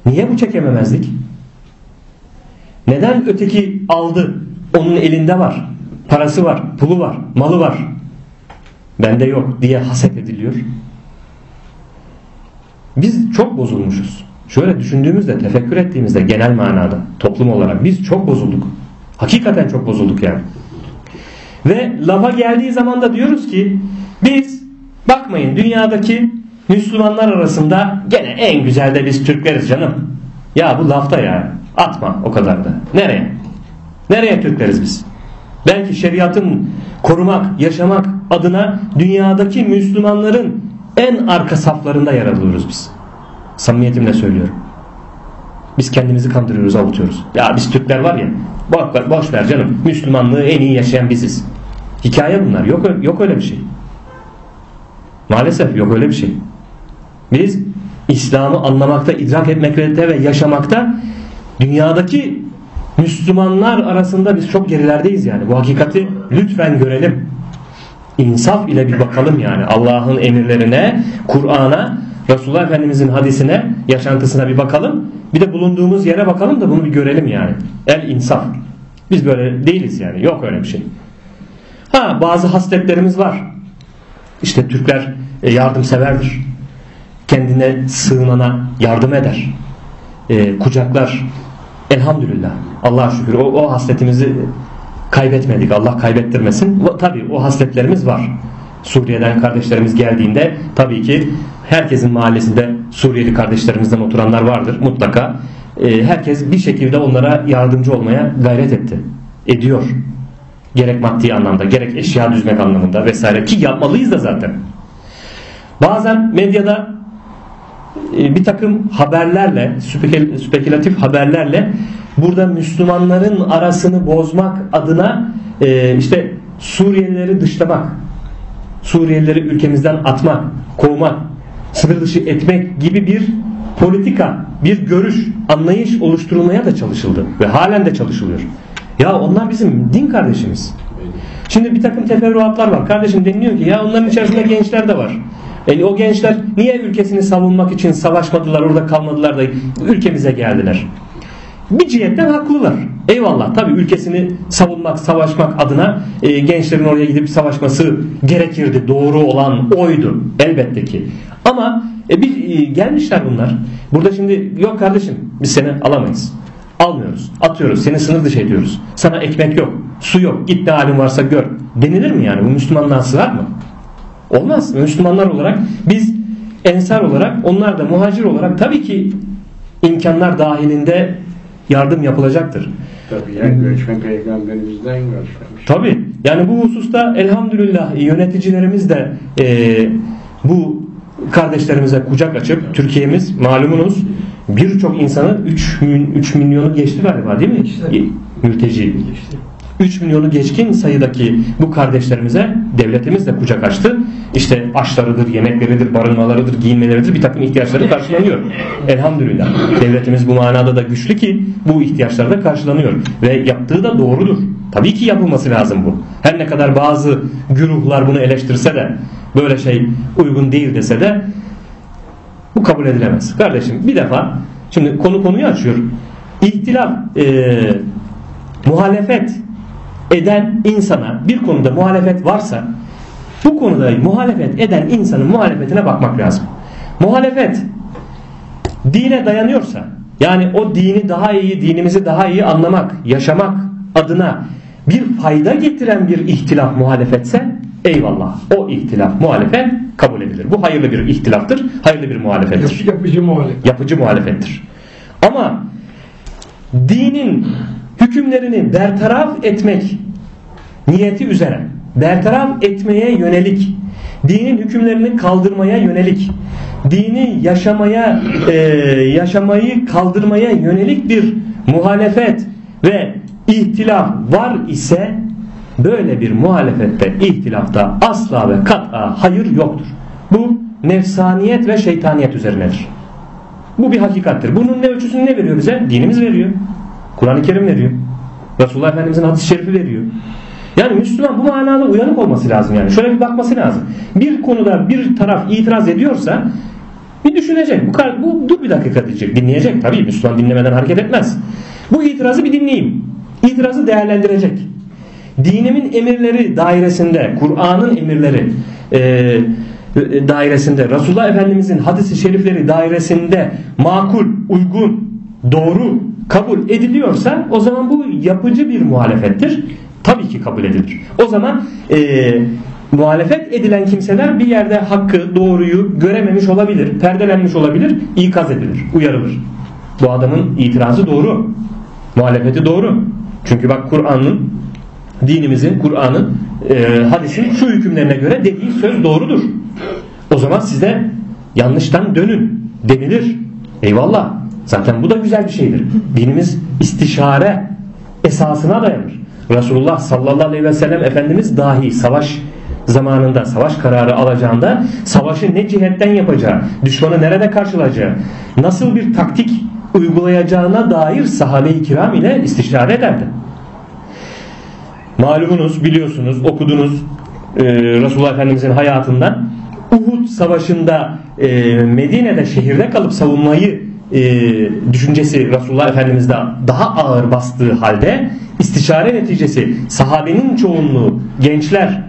Niye bu çekememezlik? Neden öteki aldı? Onun elinde var. Parası var, pulu var, malı var. Bende yok diye haset ediliyor. Biz çok bozulmuşuz. Şöyle düşündüğümüzde, tefekkür ettiğimizde genel manada toplum olarak biz çok bozulduk. Hakikaten çok bozulduk yani. Ve lafa geldiği zaman da diyoruz ki biz bakmayın dünyadaki Müslümanlar arasında gene en güzel de biz Türkleriz canım. Ya bu lafta ya. Atma o kadar da. Nereye? Nereye Türkleriz biz? Belki şeriatın korumak, yaşamak adına dünyadaki Müslümanların en arka saflarında yer alıyoruz biz. Samimiyetimle söylüyorum. Biz kendimizi kandırıyoruz, avutuyoruz. Ya biz Türkler var ya, boş, boş ver canım. Müslümanlığı en iyi yaşayan biziz. Hikaye bunlar. Yok, yok öyle bir şey. Maalesef yok öyle bir şey. Biz İslam'ı anlamakta, idrak etmekte ve yaşamakta dünyadaki Müslümanlar arasında biz çok gerilerdeyiz yani. Bu hakikati lütfen görelim. İnsaf ile bir bakalım yani. Allah'ın emirlerine, Kur'an'a, Resulullah Efendimizin hadisine, yaşantısına bir bakalım. Bir de bulunduğumuz yere bakalım da bunu bir görelim yani. El insaf. Biz böyle değiliz yani. Yok öyle bir şey. Ha bazı hasletlerimiz var. İşte Türkler e, yardımseverdir. Kendine sığınana yardım eder. E, kucaklar. Elhamdülillah. Allah'a şükür. O, o hasletimizi kaybetmedik. Allah kaybettirmesin. Tabi o hasletlerimiz var. Suriye'den kardeşlerimiz geldiğinde tabii ki herkesin mahallesinde Suriyeli kardeşlerimizden oturanlar vardır mutlaka. E, herkes bir şekilde onlara yardımcı olmaya gayret etti. Ediyor. Gerek maddi anlamda, gerek eşya düzmek anlamında vesaire ki yapmalıyız da zaten. Bazen medyada bir takım haberlerle, spekülatif haberlerle burada Müslümanların arasını bozmak adına e, işte Suriyelileri dışlamak, Suriyelileri ülkemizden atmak, kovmak, sınır dışı etmek gibi bir politika, bir görüş, anlayış oluşturulmaya da çalışıldı ve halen de çalışılıyor. Ya onlar bizim din kardeşimiz. Şimdi bir takım teferruatlar var. Kardeşim deniliyor ki ya onların içerisinde gençler de var. Yani o gençler niye ülkesini savunmak için savaşmadılar, orada kalmadılar da ülkemize geldiler? Bir cihetten haklılar. Eyvallah tabii ülkesini savunmak, savaşmak adına e, gençlerin oraya gidip savaşması gerekirdi. Doğru olan oydu elbette ki. Ama e, bir e, gelmişler bunlar. Burada şimdi yok kardeşim biz seni alamayız. Almıyoruz. Atıyoruz. Seni sınır dışı ediyoruz. Sana ekmek yok. Su yok. Git ne halin varsa gör. Denilir mi yani? Bu Müslümanlığa sığar mı? Olmaz. Müslümanlar olarak biz ensar olarak onlar da muhacir olarak tabii ki imkanlar dahilinde yardım yapılacaktır. Tabii yani göçmen peygamberimizden görüşmemiş. Tabii. Yani bu hususta elhamdülillah yöneticilerimiz de e, bu kardeşlerimize kucak açıp Türkiye'miz malumunuz birçok insanı 3, 3 milyonu geçti galiba değil mi? İşte. Mülteci. İşte. 3 milyonu geçkin sayıdaki bu kardeşlerimize devletimiz de kucak açtı. İşte aşlarıdır, yemekleridir, barınmalarıdır, giyinmeleridir bir takım ihtiyaçları karşılanıyor. Elhamdülillah. Devletimiz bu manada da güçlü ki bu ihtiyaçlar da karşılanıyor. Ve yaptığı da doğrudur. Tabii ki yapılması lazım bu. Her ne kadar bazı güruhlar bunu eleştirse de böyle şey uygun değil dese de bu kabul edilemez. Kardeşim bir defa şimdi konu konuyu açıyor. İhtilaf e, muhalefet eden insana bir konuda muhalefet varsa bu konuda muhalefet eden insanın muhalefetine bakmak lazım. Muhalefet dine dayanıyorsa yani o dini daha iyi, dinimizi daha iyi anlamak, yaşamak adına bir fayda getiren bir ihtilaf muhalefetse eyvallah o ihtilaf muhalefet kabul edilir. Bu hayırlı bir ihtilaftır, hayırlı bir muhalefettir. Yapıcı muhalefet. Yapıcı muhalefettir. Ama dinin hükümlerini bertaraf etmek niyeti üzere bertaraf etmeye yönelik dinin hükümlerini kaldırmaya yönelik dini yaşamaya e, yaşamayı kaldırmaya yönelik bir muhalefet ve ihtilaf var ise böyle bir muhalefette ihtilafta asla ve kat'a hayır yoktur. Bu nefsaniyet ve şeytaniyet üzerinedir. Bu bir hakikattir. Bunun ne ölçüsünü ne veriyor bize? Dinimiz veriyor. Kur'an-ı Kerim veriyor. Resulullah Efendimizin hadis-i şerifi veriyor. Yani Müslüman bu manada uyanık olması lazım yani. Şöyle bir bakması lazım. Bir konuda bir taraf itiraz ediyorsa bir düşünecek. Bu, bu dur bir dakika diyecek. Dinleyecek. Tabii Müslüman dinlemeden hareket etmez. Bu itirazı bir dinleyeyim. İtirazı değerlendirecek. Dinimin emirleri dairesinde, Kur'an'ın emirleri e, dairesinde, Resulullah Efendimizin hadisi şerifleri dairesinde makul, uygun, doğru kabul ediliyorsa o zaman bu yapıcı bir muhalefettir. Tabii ki kabul edilir. O zaman e, muhalefet edilen kimseler bir yerde hakkı, doğruyu görememiş olabilir, perdelenmiş olabilir, ikaz edilir, uyarılır. Bu adamın itirazı doğru. Muhalefeti doğru. Çünkü bak Kur'an'ın, dinimizin, Kur'an'ın, e, hadisin şu hükümlerine göre dediği söz doğrudur. O zaman size yanlıştan dönün denilir. Eyvallah. Zaten bu da güzel bir şeydir. Dinimiz istişare esasına dayanır. Resulullah sallallahu aleyhi ve sellem Efendimiz dahi savaş zamanında savaş kararı alacağında savaşı ne cihetten yapacağı, düşmanı nerede karşılayacağı, nasıl bir taktik uygulayacağına dair sahabe-i kiram ile istişare ederdi. Malumunuz, biliyorsunuz, okudunuz e, Resulullah Efendimizin hayatından Uhud savaşında e, Medine'de şehirde kalıp savunmayı e, düşüncesi Resulullah Efendimiz'de daha ağır bastığı halde istişare neticesi sahabenin çoğunluğu gençler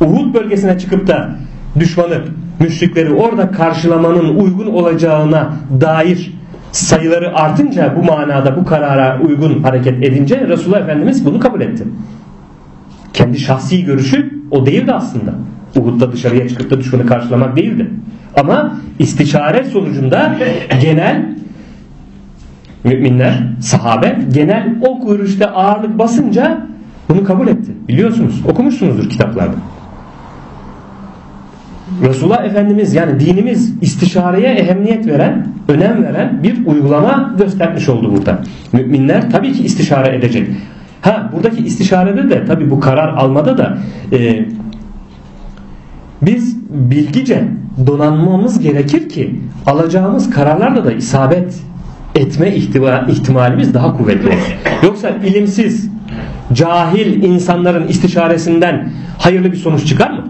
Uhud bölgesine çıkıp da düşmanı müşrikleri orada karşılamanın uygun olacağına dair sayıları artınca bu manada bu karara uygun hareket edince Resulullah Efendimiz bunu kabul etti. Kendi şahsi görüşü o değildi aslında. Uhud'da dışarıya çıkıp da düşmanı karşılamak değildi. Ama istişare sonucunda genel müminler, sahabe genel o görüşte ağırlık basınca bunu kabul etti. Biliyorsunuz, okumuşsunuzdur kitaplarda. Resulullah Efendimiz yani dinimiz istişareye ehemmiyet veren, önem veren bir uygulama göstermiş oldu burada. Müminler tabii ki istişare edecek. Ha buradaki istişarede de tabii bu karar almada da e, biz bilgice donanmamız gerekir ki alacağımız kararlarda da isabet etme ihtimalimiz daha kuvvetli olur. (laughs) Yoksa ilimsiz, cahil insanların istişaresinden hayırlı bir sonuç çıkar mı?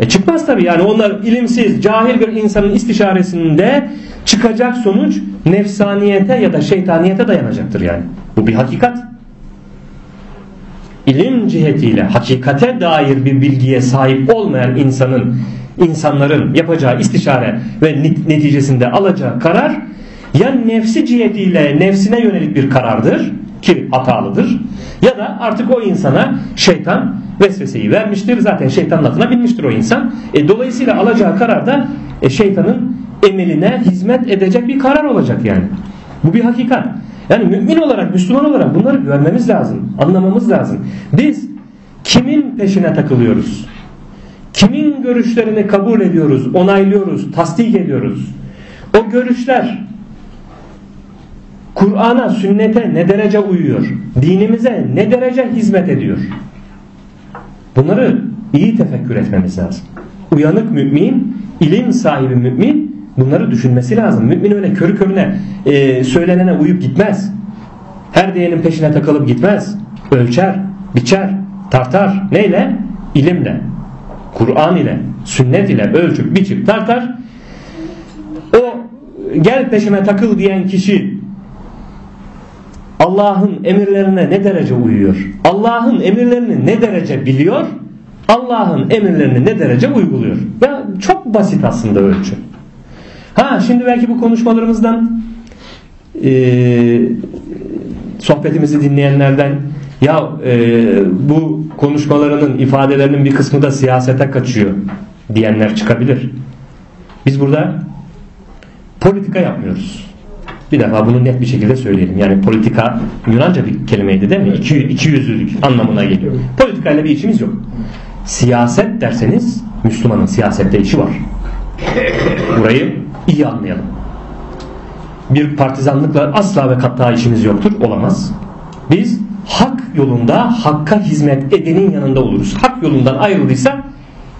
E çıkmaz tabi yani onlar ilimsiz, cahil bir insanın istişaresinde çıkacak sonuç nefsaniyete ya da şeytaniyete dayanacaktır yani. Bu bir hakikat. İlim cihetiyle hakikate dair bir bilgiye sahip olmayan insanın insanların yapacağı istişare ve neticesinde alacağı karar ya nefsi cihetiyle nefsine yönelik bir karardır ki hatalıdır ya da artık o insana şeytan vesveseyi vermiştir. Zaten şeytanın atına binmiştir o insan. E, dolayısıyla alacağı karar da e, şeytanın emeline hizmet edecek bir karar olacak yani. Bu bir hakikat. Yani mümin olarak, Müslüman olarak bunları görmemiz lazım. Anlamamız lazım. Biz kimin peşine takılıyoruz? Kimin görüşlerini kabul ediyoruz, onaylıyoruz, tasdik ediyoruz? O görüşler Kur'an'a, sünnete ne derece uyuyor? Dinimize ne derece hizmet ediyor? Bunları iyi tefekkür etmemiz lazım. Uyanık mümin, ilim sahibi mümin bunları düşünmesi lazım. Mümin öyle körü körüne e, söylenene uyup gitmez. Her diyenin peşine takılıp gitmez. Ölçer, biçer, tartar. Neyle? İlimle. Kur'an ile, sünnet ile ölçüp biçip tartar. O gel peşime takıl diyen kişi Allah'ın emirlerine ne derece uyuyor? Allah'ın emirlerini ne derece biliyor? Allah'ın emirlerini ne derece uyguluyor? Ya çok basit aslında ölçü. Ha şimdi belki bu konuşmalarımızdan e, sohbetimizi dinleyenlerden ya e, bu konuşmalarının ifadelerinin bir kısmı da siyasete kaçıyor diyenler çıkabilir. Biz burada politika yapmıyoruz. Bir defa bunu net bir şekilde söyleyelim. Yani politika Yunanca bir kelimeydi değil mi? İki, iki yüzlülük anlamına geliyor. Politikayla bir işimiz yok. Siyaset derseniz Müslümanın siyasette işi var. Burayı iyi anlayalım. Bir partizanlıkla asla ve katta işimiz yoktur. Olamaz. Biz hak yolunda hakka hizmet edenin yanında oluruz. Hak yolundan ayrıldıysa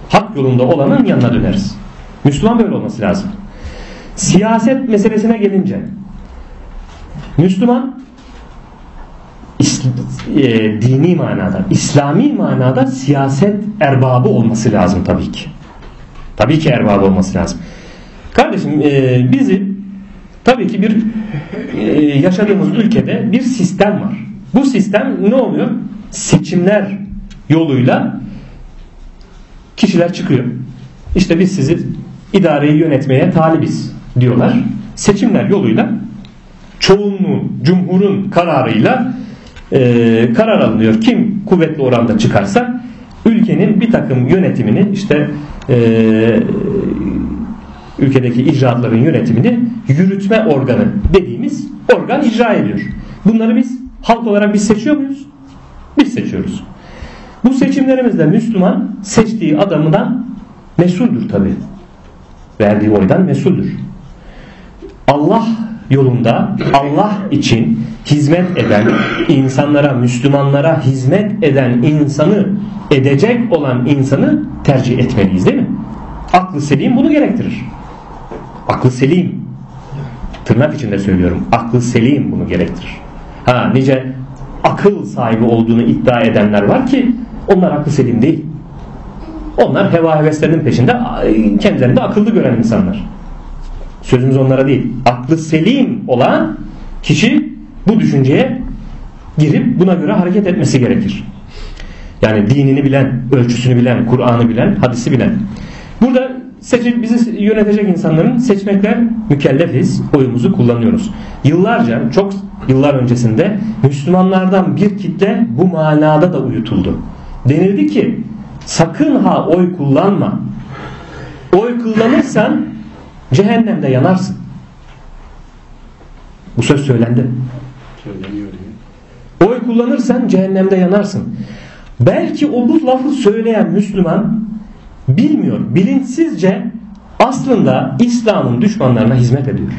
hak yolunda olanın yanına döneriz. Müslüman böyle olması lazım. Siyaset meselesine gelince Müslüman e, dini manada, İslami manada siyaset erbabı olması lazım tabii ki. Tabii ki erbabı olması lazım. Kardeşim e, bizi tabii ki bir e, yaşadığımız ülkede bir sistem var. Bu sistem ne oluyor? Seçimler yoluyla kişiler çıkıyor. İşte biz sizi idareyi yönetmeye talibiz diyorlar. Seçimler yoluyla çoğunluğun, cumhurun kararıyla e, karar alınıyor. Kim kuvvetli oranda çıkarsa ülkenin bir takım yönetimini işte e, ülkedeki icraatların yönetimini yürütme organı dediğimiz organ icra ediyor. Bunları biz halk olarak biz seçiyor muyuz? Biz seçiyoruz. Bu seçimlerimizde Müslüman seçtiği adamından mesuldür tabi. Verdiği oydan mesuldür. Allah yolunda Allah için hizmet eden insanlara, Müslümanlara hizmet eden insanı edecek olan insanı tercih etmeliyiz değil mi? Aklı selim bunu gerektirir. Aklı selim tırnak içinde söylüyorum. Aklı selim bunu gerektirir. Ha nice akıl sahibi olduğunu iddia edenler var ki onlar aklı selim değil. Onlar heva heveslerinin peşinde kendilerini de akıllı gören insanlar. Sözümüz onlara değil. Aklı selim olan kişi bu düşünceye girip buna göre hareket etmesi gerekir. Yani dinini bilen, ölçüsünü bilen, Kur'an'ı bilen, hadisi bilen. Burada seçip bizi yönetecek insanların seçmekler mükellefiz. Oyumuzu kullanıyoruz. Yıllarca, çok yıllar öncesinde Müslümanlardan bir kitle bu manada da uyutuldu. Denildi ki sakın ha oy kullanma. Oy kullanırsan cehennemde yanarsın. Bu söz söylendi. Oy kullanırsan cehennemde yanarsın. Belki o bu lafı söyleyen Müslüman bilmiyor. Bilinçsizce aslında İslam'ın düşmanlarına hizmet ediyor.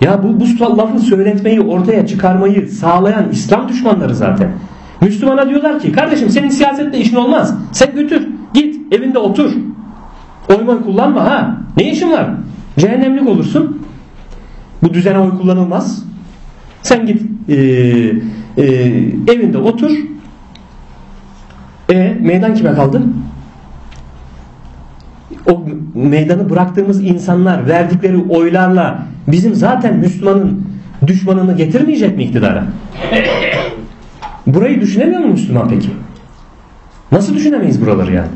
Ya bu, bu lafı söyletmeyi ortaya çıkarmayı sağlayan İslam düşmanları zaten. Müslümana diyorlar ki kardeşim senin siyasetle işin olmaz. Sen götür git evinde otur. Oy moy kullanma ha. Ne işin var? Cehennemlik olursun. Bu düzene oy kullanılmaz. Sen git e, e, evinde otur. E meydan kime kaldı? O meydanı bıraktığımız insanlar verdikleri oylarla bizim zaten Müslümanın düşmanını getirmeyecek mi iktidara? Burayı düşünemiyor mu Müslüman peki? Nasıl düşünemeyiz buraları yani?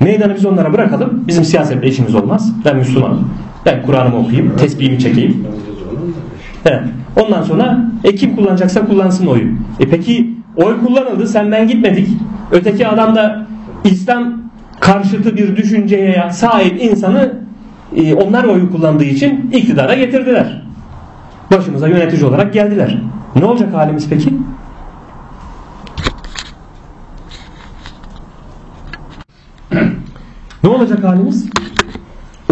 Meydanı biz onlara bırakalım. Bizim siyasetle işimiz olmaz. Ben Müslümanım. Ben Kur'an'ımı okuyayım. Tesbihimi çekeyim. He. Ondan sonra e kim kullanacaksa kullansın oyu. E peki oy kullanıldı sen ben gitmedik. Öteki adam da İslam karşıtı bir düşünceye sahip insanı e, onlar oyu kullandığı için iktidara getirdiler. Başımıza yönetici olarak geldiler. Ne olacak halimiz peki? Ne olacak halimiz?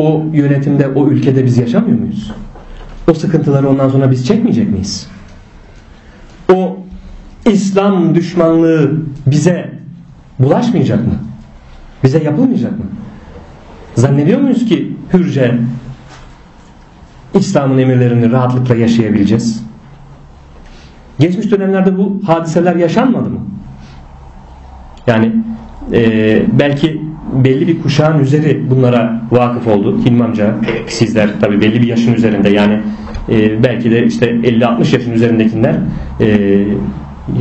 O yönetimde, o ülkede biz yaşamıyor muyuz? O sıkıntıları ondan sonra biz çekmeyecek miyiz? O İslam düşmanlığı bize bulaşmayacak mı? Bize yapılmayacak mı? Zannediyor muyuz ki hürce İslam'ın emirlerini rahatlıkla yaşayabileceğiz? Geçmiş dönemlerde bu hadiseler yaşanmadı mı? Yani e, belki belli bir kuşağın üzeri bunlara vakıf oldu. Hilmi amca sizler tabi belli bir yaşın üzerinde yani e, belki de işte 50-60 yaşın üzerindekiler e,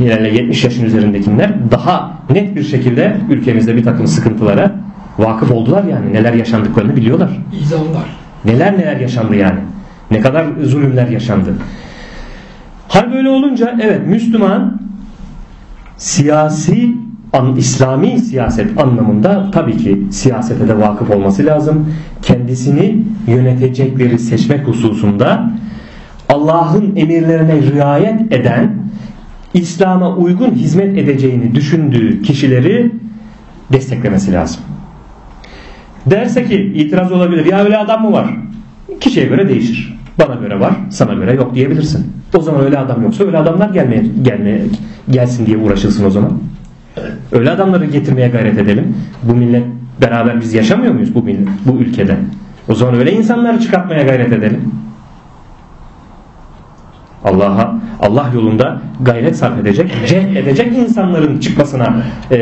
yani 70 yaşın üzerindekiler daha net bir şekilde ülkemizde bir takım sıkıntılara vakıf oldular yani neler yaşandıklarını biliyorlar. İzamlar. Neler neler yaşandı yani. Ne kadar zulümler yaşandı. Hal böyle olunca evet Müslüman siyasi İslami siyaset anlamında tabii ki siyasete de vakıf olması lazım. Kendisini yönetecekleri seçmek hususunda Allah'ın emirlerine riayet eden İslam'a uygun hizmet edeceğini düşündüğü kişileri desteklemesi lazım. Derse ki itiraz olabilir. Ya öyle adam mı var? Kişiye göre değişir. Bana göre var, sana göre yok diyebilirsin. O zaman öyle adam yoksa öyle adamlar gelmeye, gelmeye gelsin diye uğraşılsın o zaman. Öyle adamları getirmeye gayret edelim. Bu millet Beraber biz yaşamıyor muyuz bu, millet- bu ülkede? O zaman öyle insanları çıkartmaya gayret edelim. Allah'a Allah yolunda gayret sarf edecek, cehd edecek insanların çıkmasına e,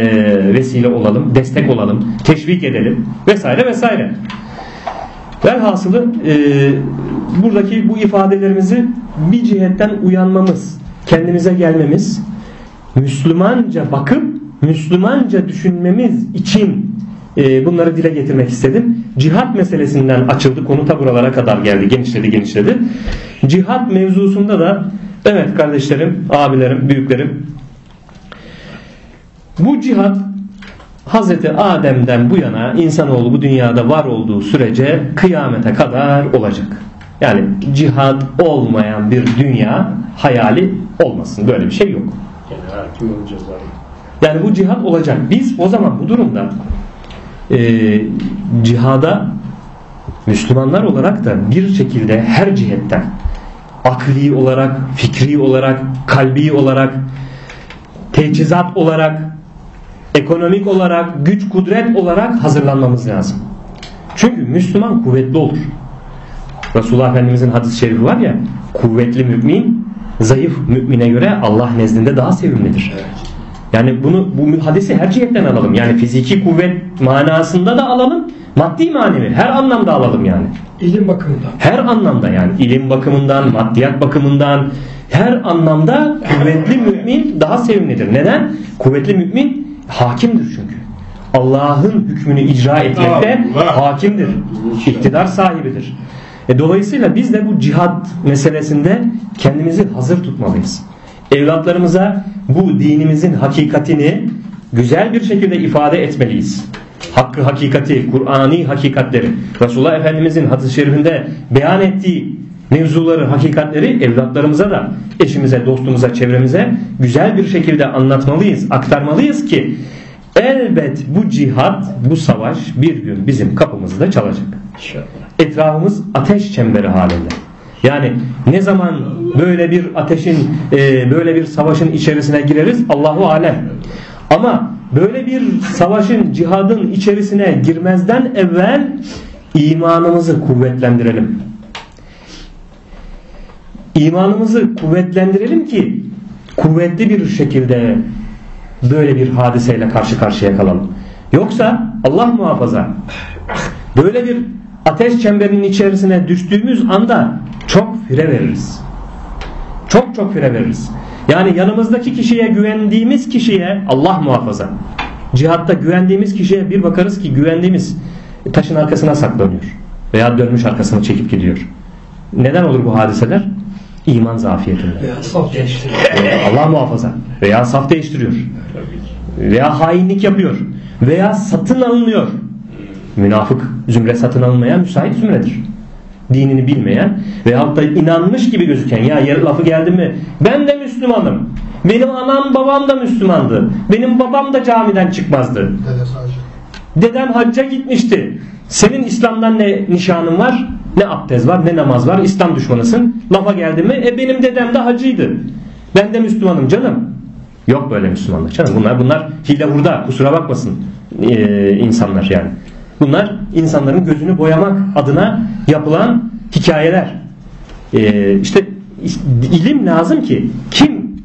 vesile olalım, destek olalım, teşvik edelim vesaire vesaire. Velhasılı e, buradaki bu ifadelerimizi bir cihetten uyanmamız, kendimize gelmemiz, Müslümanca bakıp Müslümanca düşünmemiz için e, bunları dile getirmek istedim. Cihat meselesinden açıldı. Konu ta buralara kadar geldi. Genişledi genişledi. Cihat mevzusunda da evet kardeşlerim, abilerim, büyüklerim bu cihat Hazreti Adem'den bu yana insanoğlu bu dünyada var olduğu sürece kıyamete kadar olacak. Yani cihat olmayan bir dünya hayali olmasın. Böyle bir şey yok. Yani hakim olacağız abi. Yani bu cihat olacak. Biz o zaman bu durumda e, cihada Müslümanlar olarak da bir şekilde her cihetten akli olarak, fikri olarak, kalbi olarak, teçhizat olarak, ekonomik olarak, güç kudret olarak hazırlanmamız lazım. Çünkü Müslüman kuvvetli olur. Resulullah Efendimizin hadis-i şerifi var ya, kuvvetli mümin, zayıf mümine göre Allah nezdinde daha sevimlidir. Yani bunu bu hadisi her cihetten alalım. Yani fiziki kuvvet manasında da alalım, maddi manevi her anlamda alalım yani. İlim bakımından. Her anlamda yani ilim bakımından, maddiyat bakımından her anlamda kuvvetli mümin daha sevimlidir. Neden? Kuvvetli mümin hakimdir çünkü. Allah'ın hükmünü icra etmekte hakimdir. İktidar sahibidir. E, dolayısıyla biz de bu cihat meselesinde kendimizi hazır tutmalıyız. Evlatlarımıza bu dinimizin hakikatini güzel bir şekilde ifade etmeliyiz. Hakkı hakikati, Kur'ani hakikatleri, Resulullah Efendimizin hadis-i şerifinde beyan ettiği mevzuları, hakikatleri evlatlarımıza da, eşimize, dostumuza, çevremize güzel bir şekilde anlatmalıyız, aktarmalıyız ki elbet bu cihat, bu savaş bir gün bizim kapımızda çalacak etrafımız ateş çemberi halinde. Yani ne zaman böyle bir ateşin, e, böyle bir savaşın içerisine gireriz Allahu alem. Ama böyle bir savaşın, cihadın içerisine girmezden evvel imanımızı kuvvetlendirelim. İmanımızı kuvvetlendirelim ki kuvvetli bir şekilde böyle bir hadiseyle karşı karşıya kalalım. Yoksa Allah muhafaza böyle bir ateş çemberinin içerisine düştüğümüz anda çok fire veririz. Çok çok fire veririz. Yani yanımızdaki kişiye güvendiğimiz kişiye Allah muhafaza. Cihatta güvendiğimiz kişiye bir bakarız ki güvendiğimiz taşın arkasına saklanıyor. Veya dönmüş arkasını çekip gidiyor. Neden olur bu hadiseler? İman zafiyetinden. Veya saf değiştiriyor. Allah muhafaza. Veya saf değiştiriyor. Veya hainlik yapıyor. Veya satın alınıyor. Münafık zümre satın alınmaya müsait zümredir. Dinini bilmeyen veyahut da inanmış gibi gözüken ya yer lafı geldi mi ben de Müslümanım. Benim anam babam da Müslümandı. Benim babam da camiden çıkmazdı. Dedem hacca gitmişti. Senin İslam'dan ne nişanın var, ne abdest var, ne namaz var. İslam düşmanısın. Lafa geldi mi? E benim dedem de hacıydı. Ben de Müslümanım canım. Yok böyle Müslümanlık canım. Bunlar bunlar hile hurda. Kusura bakmasın ee, insanlar yani. Bunlar insanların gözünü boyamak adına yapılan hikayeler. Ee, işte ilim lazım ki kim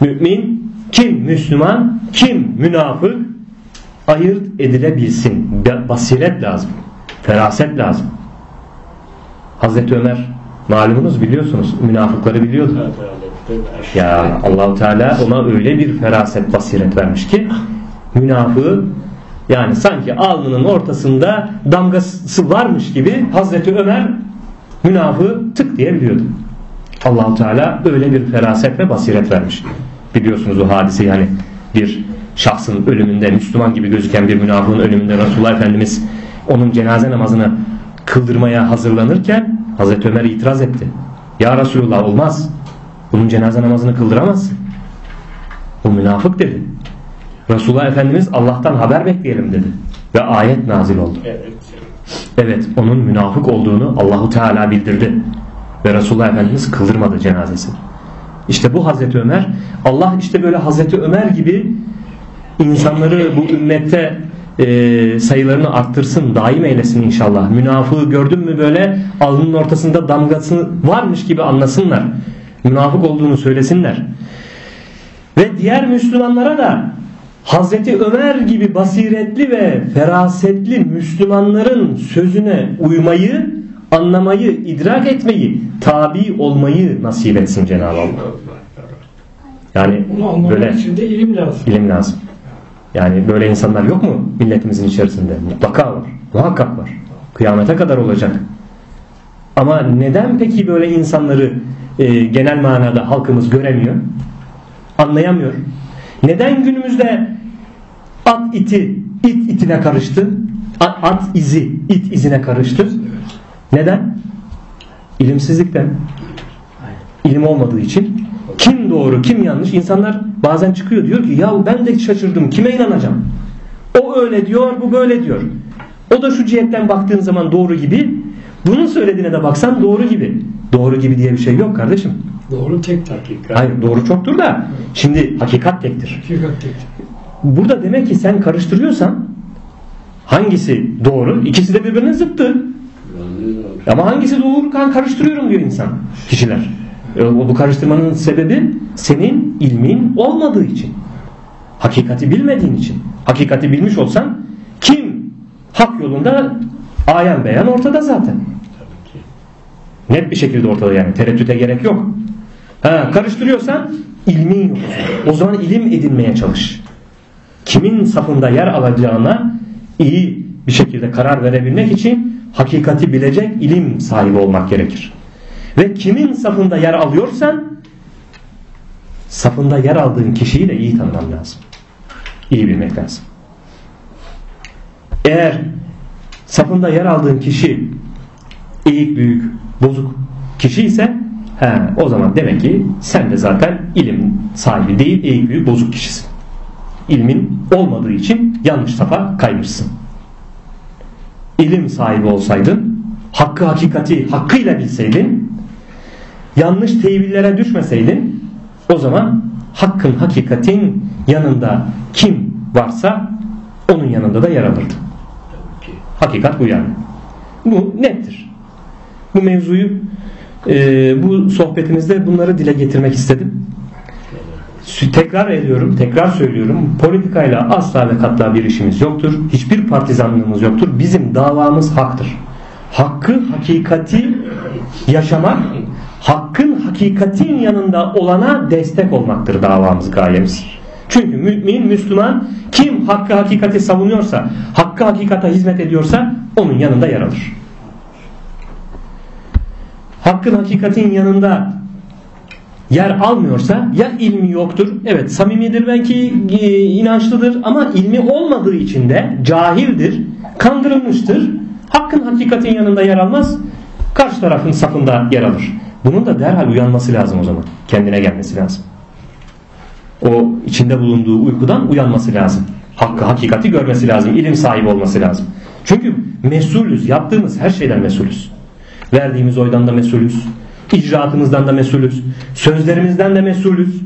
mümin, kim Müslüman, kim münafık ayırt edilebilsin. Basiret lazım. Feraset lazım. Hazreti Ömer malumunuz biliyorsunuz münafıkları biliyordu. Ya Allahu Teala ona öyle bir feraset basiret vermiş ki münafığı yani sanki alnının ortasında damgası varmış gibi Hazreti Ömer münafığı tık diye biliyordu. Teala öyle bir feraset ve basiret vermiş. Biliyorsunuz o hadise yani bir şahsın ölümünde Müslüman gibi gözüken bir münafığın ölümünde Resulullah Efendimiz onun cenaze namazını kıldırmaya hazırlanırken Hazreti Ömer itiraz etti. Ya Resulullah olmaz. Bunun cenaze namazını kıldıramazsın. O münafık dedi. Resulullah Efendimiz Allah'tan haber bekleyelim dedi. Ve ayet nazil oldu. Evet. Evet onun münafık olduğunu Allahu Teala bildirdi. Ve Resulullah Efendimiz kıldırmadı cenazesini. İşte bu Hazreti Ömer Allah işte böyle Hazreti Ömer gibi insanları bu ümmette e, sayılarını arttırsın, daim eylesin inşallah. Münafığı gördün mü böyle alnının ortasında damgası varmış gibi anlasınlar. Münafık olduğunu söylesinler. Ve diğer Müslümanlara da Hazreti Ömer gibi basiretli ve ferasetli Müslümanların sözüne uymayı, anlamayı, idrak etmeyi, tabi olmayı nasip etsin Cenab-ı Allah. Yani Bunu böyle için de ilim lazım. ilim lazım. Yani böyle insanlar yok mu milletimizin içerisinde? Mutlaka var. Muhakkak var. Kıyamete kadar olacak. Ama neden peki böyle insanları e, genel manada halkımız göremiyor? Anlayamıyor. Neden günümüzde at iti it itine karıştı? At, at izi it izine karıştı? Neden? İlimsizlikten. İlim olmadığı için. Kim doğru kim yanlış insanlar bazen çıkıyor diyor ki ya ben de şaşırdım kime inanacağım? O öyle diyor bu böyle diyor. O da şu cihetten baktığın zaman doğru gibi bunun söylediğine de baksan doğru gibi. Doğru gibi diye bir şey yok kardeşim. Doğru tek. Hakikat. Hayır doğru çoktur da şimdi hakikat tektir. Hakikat tek. Burada demek ki sen karıştırıyorsan hangisi doğru? İkisi de birbirinin zıttı. Ama hangisi doğru kan karıştırıyorum diyor insan, kişiler. E, o Bu karıştırmanın sebebi senin ilmin olmadığı için. Hakikati bilmediğin için. Hakikati bilmiş olsan kim hak yolunda ayan beyan ortada zaten. Net bir şekilde ortada yani. Tereddüte gerek yok. Ha, karıştırıyorsan ilmin yok. O zaman ilim edinmeye çalış. Kimin safında yer alacağına iyi bir şekilde karar verebilmek için hakikati bilecek ilim sahibi olmak gerekir. Ve kimin safında yer alıyorsan safında yer aldığın kişiyi de iyi tanıman lazım. İyi bilmek lazım. Eğer safında yer aldığın kişi eğik büyük bozuk kişi ise he, o zaman demek ki sen de zaten ilim sahibi değil büyük bozuk kişisin. İlmin olmadığı için yanlış safa kaymışsın. İlim sahibi olsaydın, hakkı hakikati hakkıyla bilseydin, yanlış tevillere düşmeseydin, o zaman hakkın hakikatin yanında kim varsa onun yanında da yer alırdın. Hakikat bu yani. Bu nettir. Bu mevzuyu e, bu sohbetimizde bunları dile getirmek istedim. Tekrar ediyorum, tekrar söylüyorum. Politikayla asla ve katla bir işimiz yoktur. Hiçbir partizanlığımız yoktur. Bizim davamız haktır. Hakkı, hakikati yaşamak, hakkın hakikatin yanında olana destek olmaktır davamız, gayemiz. Çünkü mümin, Müslüman kim hakkı hakikati savunuyorsa, hakkı hakikata hizmet ediyorsa onun yanında yer alır. Hakkın hakikatin yanında yer almıyorsa ya ilmi yoktur. Evet samimidir belki e, inançlıdır ama ilmi olmadığı için de cahildir, kandırılmıştır. Hakkın hakikatin yanında yer almaz. Karşı tarafın safında yer alır. Bunun da derhal uyanması lazım o zaman. Kendine gelmesi lazım. O içinde bulunduğu uykudan uyanması lazım. Hakkı hakikati görmesi lazım. İlim sahibi olması lazım. Çünkü mesulüz. Yaptığımız her şeyden mesulüz. Verdiğimiz oydan da mesulüz. İcraatımızdan da mesulüz. Sözlerimizden de mesulüz.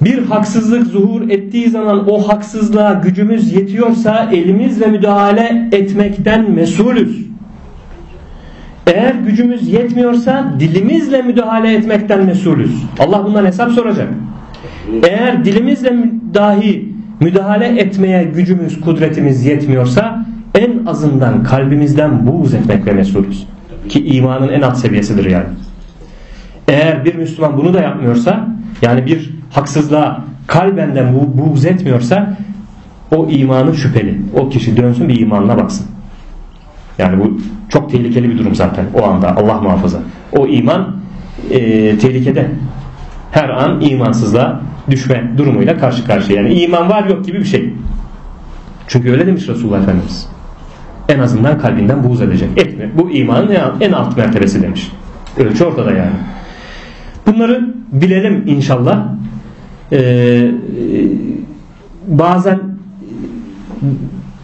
Bir haksızlık zuhur ettiği zaman o haksızlığa gücümüz yetiyorsa elimizle müdahale etmekten mesulüz. Eğer gücümüz yetmiyorsa dilimizle müdahale etmekten mesulüz. Allah bundan hesap soracak. Eğer dilimizle dahi müdahale etmeye gücümüz, kudretimiz yetmiyorsa en azından kalbimizden buğz etmekle mesulüz. Ki imanın en alt seviyesidir yani. Eğer bir Müslüman bunu da yapmıyorsa yani bir haksızlığa kalbenden bu, buğz etmiyorsa o imanı şüpheli. O kişi dönsün bir imanına baksın. Yani bu çok tehlikeli bir durum zaten o anda Allah muhafaza. O iman e, tehlikede. Her an imansızlığa düşme durumuyla karşı karşıya. Yani iman var yok gibi bir şey. Çünkü öyle demiş Resulullah Efendimiz. En azından kalbinden buğz edecek. Etme. Bu imanın en alt mertebesi demiş. Ölçü ortada yani. Bunları bilelim inşallah. Ee, bazen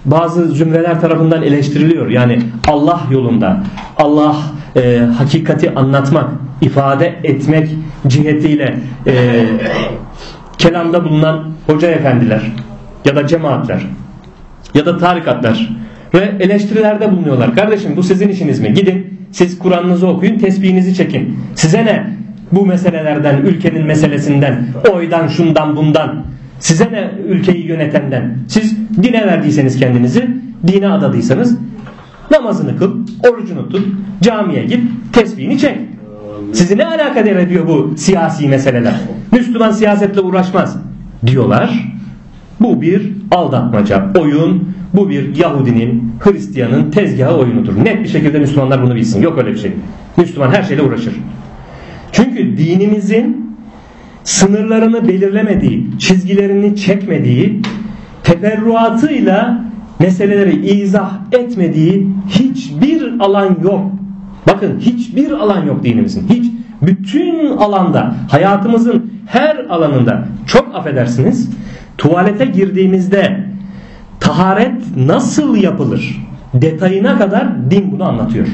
bazı zümreler tarafından eleştiriliyor. Yani Allah yolunda Allah e, hakikati anlatmak, ifade etmek cihetiyle e, kelamda bulunan hoca efendiler ya da cemaatler ya da tarikatlar ve eleştirilerde bulunuyorlar. Kardeşim bu sizin işiniz mi? Gidin siz Kur'an'ınızı okuyun, tesbihinizi çekin. Size ne? Bu meselelerden, ülkenin meselesinden, oydan, şundan, bundan. Size ne ülkeyi yönetenden? Siz dine verdiyseniz kendinizi, dine adadıysanız namazını kıl, orucunu tut, camiye git, tesbihini çek. Sizi ne alakadar ediyor bu siyasi meseleler? Müslüman siyasetle uğraşmaz diyorlar. Bu bir aldatmaca, oyun, bu bir Yahudinin, Hristiyanın tezgahı oyunudur. Net bir şekilde Müslümanlar bunu bilsin. Yok öyle bir şey. Müslüman her şeyle uğraşır. Çünkü dinimizin sınırlarını belirlemediği, çizgilerini çekmediği, teferruatıyla meseleleri izah etmediği hiçbir alan yok. Bakın hiçbir alan yok dinimizin. Hiç bütün alanda hayatımızın her alanında çok affedersiniz tuvalete girdiğimizde taharet nasıl yapılır detayına kadar din bunu anlatıyor.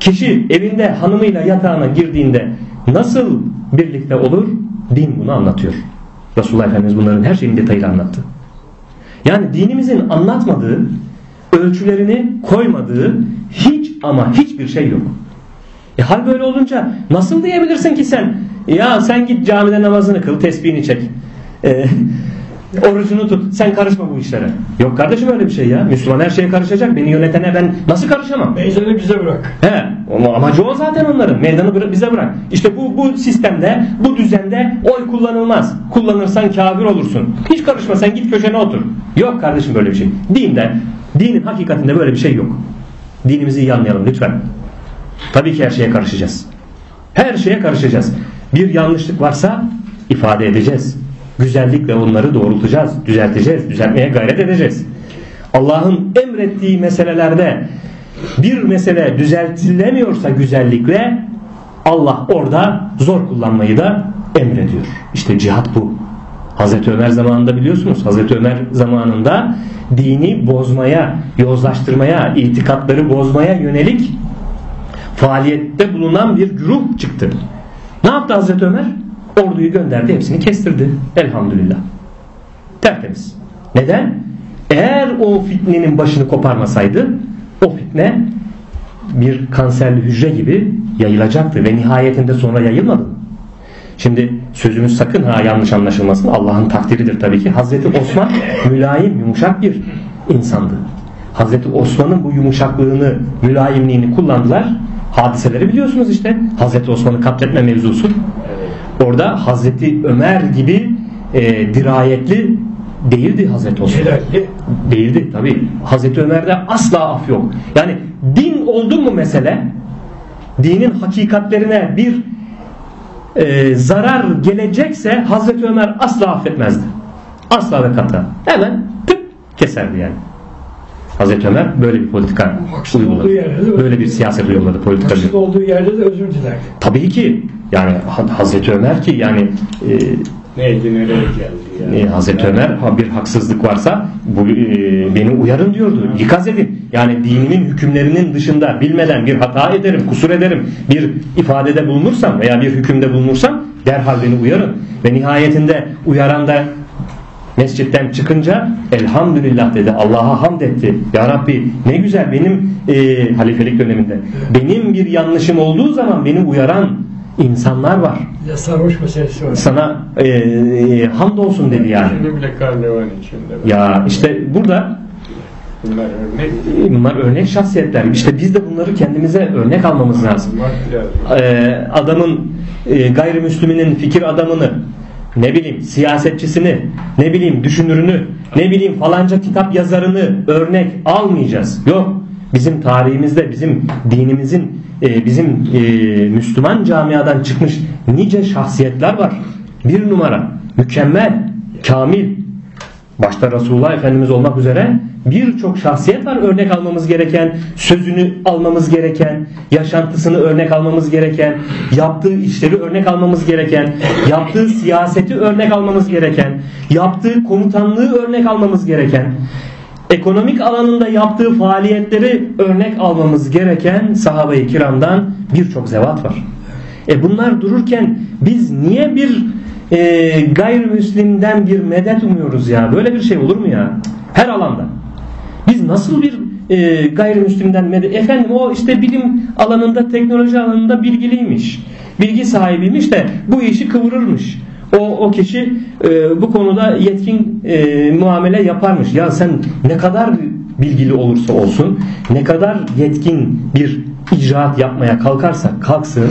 Kişi evinde hanımıyla yatağına girdiğinde nasıl birlikte olur din bunu anlatıyor. Resulullah Efendimiz bunların her şeyini detayıyla anlattı. Yani dinimizin anlatmadığı, ölçülerini koymadığı hiç ama hiçbir şey yok. E hal böyle olunca nasıl diyebilirsin ki sen ya sen git camide namazını kıl, tesbihini çek. E, orucunu tut. Sen karışma bu işlere. Yok kardeşim öyle bir şey ya. Müslüman her şeye karışacak. Beni yönetene ben nasıl karışamam? Meydanı bize bırak. He, ama amacı o zaten onların. Meydanı bize bırak. İşte bu bu sistemde, bu düzende oy kullanılmaz. Kullanırsan kafir olursun. Hiç karışma sen git köşene otur. Yok kardeşim böyle bir şey. Dinde, dinin hakikatinde böyle bir şey yok. Dinimizi iyi anlayalım lütfen. Tabii ki her şeye karışacağız. Her şeye karışacağız. Bir yanlışlık varsa ifade edeceğiz. Güzellikle onları doğrultacağız, düzelteceğiz, düzeltmeye gayret edeceğiz. Allah'ın emrettiği meselelerde bir mesele düzeltilemiyorsa güzellikle Allah orada zor kullanmayı da emrediyor. İşte cihat bu. Hazreti Ömer zamanında biliyorsunuz Hazreti Ömer zamanında dini bozmaya, yozlaştırmaya, itikatları bozmaya yönelik faaliyette bulunan bir güruh çıktı. Ne yaptı Hazreti Ömer? Orduyu gönderdi, hepsini kestirdi. Elhamdülillah. Tertemiz. Neden? Eğer o fitnenin başını koparmasaydı o fitne bir kanserli hücre gibi yayılacaktı ve nihayetinde sonra yayılmadı. Şimdi sözümüz sakın ha yanlış anlaşılmasın. Allah'ın takdiridir tabii ki. Hazreti Osman mülayim, yumuşak bir insandı. Hazreti Osman'ın bu yumuşaklığını, mülayimliğini kullandılar. Hadiseleri biliyorsunuz işte. Hazreti Osman'ı katletme mevzusu. Orada Hazreti Ömer gibi e, dirayetli değildi Hazreti Osman. Celalli. Değildi tabi. Hazreti Ömer'de asla af yok. Yani din oldu mu mesele dinin hakikatlerine bir e, zarar gelecekse Hazreti Ömer asla affetmezdi. Asla ve kata. Hemen tık keserdi yani. Hazreti Ömer böyle bir politika uyguladı. Böyle bir siyaset uyguladı. Haksız olduğu yerde de özür diler. Tabii ki yani Ha- Hazreti Ömer ki yani e, Neydi nereye geldi ya? e, Hazreti Ömer bir haksızlık varsa bu e, beni uyarın diyordu. İkaz edin. Yani dinimin hükümlerinin dışında bilmeden bir hata ederim, kusur ederim. Bir ifadede bulunursam veya bir hükümde bulunursam derhal beni uyarın. Ve nihayetinde uyaran da mescitten çıkınca elhamdülillah dedi. Allah'a hamd etti. Ya Rabbi ne güzel benim e, halifelik döneminde. Benim bir yanlışım olduğu zaman beni uyaran insanlar var. De sarhoş meselesi var. Sana e, e, hamdolsun dedi yani. Şimdi bile karnevan içinde. Ya işte burada Bunlar örnek. bunlar örnek şahsiyetler. İşte biz de bunları kendimize örnek almamız lazım. Ee, adamın e, gayrimüsliminin fikir adamını ne bileyim siyasetçisini ne bileyim düşünürünü ne bileyim falanca kitap yazarını örnek almayacağız. Yok. Bizim tarihimizde bizim dinimizin e, bizim e, Müslüman camiadan çıkmış nice şahsiyetler var. Bir numara mükemmel, kamil, başta Resulullah Efendimiz olmak üzere birçok şahsiyet var örnek almamız gereken, sözünü almamız gereken, yaşantısını örnek almamız gereken, yaptığı işleri örnek almamız gereken, yaptığı siyaseti örnek almamız gereken, yaptığı komutanlığı örnek almamız gereken, ekonomik alanında yaptığı faaliyetleri örnek almamız gereken sahabe-i kiramdan birçok zevat var. E bunlar dururken biz niye bir e, gayrimüslimden bir medet umuyoruz ya? Böyle bir şey olur mu ya? Her alanda. Biz nasıl bir e, gayrimüslimden medet efendim o işte bilim alanında teknoloji alanında bilgiliymiş bilgi sahibiymiş de bu işi kıvırırmış o, o kişi e, bu konuda yetkin e, muamele yaparmış. Ya sen ne kadar bilgili olursa olsun ne kadar yetkin bir icraat yapmaya kalkarsa kalksın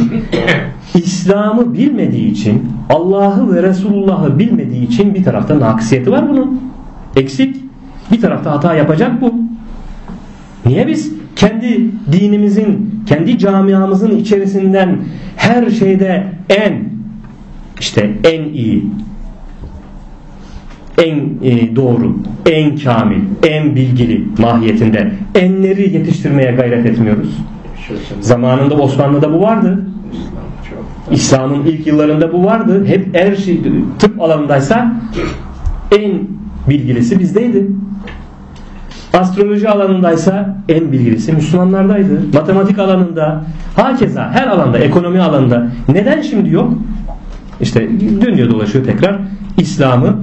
(coughs) İslam'ı bilmediği için Allah'ı ve Resulullah'ı bilmediği için bir tarafta nakisiyeti var bunun. Eksik. Bir tarafta hata yapacak bu. Niye biz kendi dinimizin, kendi camiamızın içerisinden her şeyde en işte en iyi, en e, doğru, en kamil, en bilgili mahiyetinde enleri yetiştirmeye gayret etmiyoruz? Zamanında Osmanlı'da bu vardı. İslam'ın ilk yıllarında bu vardı. Hep her şey tıp alanındaysa en bilgilisi bizdeydi. Astroloji alanındaysa en bilgilisi Müslümanlardaydı. Matematik alanında, hakeza her alanda, ekonomi alanında. Neden şimdi yok? İşte dönüyor dolaşıyor tekrar. İslam'ı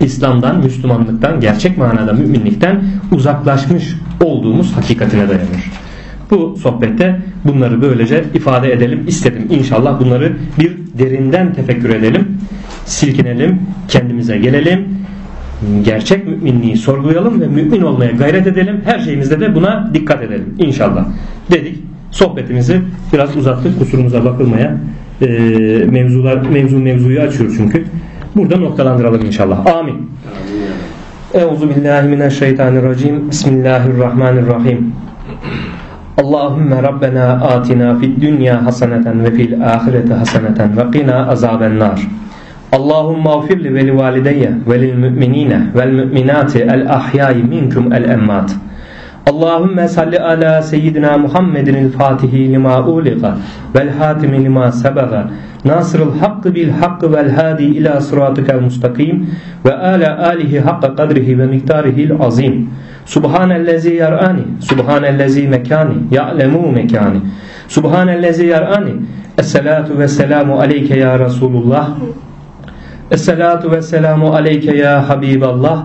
İslam'dan, Müslümanlıktan, gerçek manada müminlikten uzaklaşmış olduğumuz hakikatine dayanır. Bu sohbette bunları böylece ifade edelim istedim. İnşallah bunları bir derinden tefekkür edelim, silkinelim, kendimize gelelim, gerçek müminliği sorgulayalım ve mümin olmaya gayret edelim. Her şeyimizde de buna dikkat edelim inşallah. Dedik sohbetimizi biraz uzattık kusurumuza bakılmaya. Ee, mevzular mevzu mevzuyu açıyor çünkü. Burada noktalandıralım inşallah. Amin. Euzu billahi mineşşeytanirracim. Bismillahirrahmanirrahim. Allahümme Rabbena atina fid dünya haseneten ve fil ahireti haseneten ve qina azaben nar. Allahümme afir li veli valideyye ve lil müminine vel müminati el ahyai minkum el emmat. Allahümme salli ala seyyidina Muhammedin el fatihi lima uliqa vel hatimi lima sebaga nasırıl hakkı bil hakkı vel hadi ila sıratıkel mustakim ve ala alihi hakka kadrihi ve miktarihil azim. Subhanellezi yar'ani, subhanellezi mekani, ya'lemu mekani. Subhanellezi yar'ani. Esselatu ve selamu aleyke ya Resulullah. Esselatu ve selamu aleyke ya Habiballah.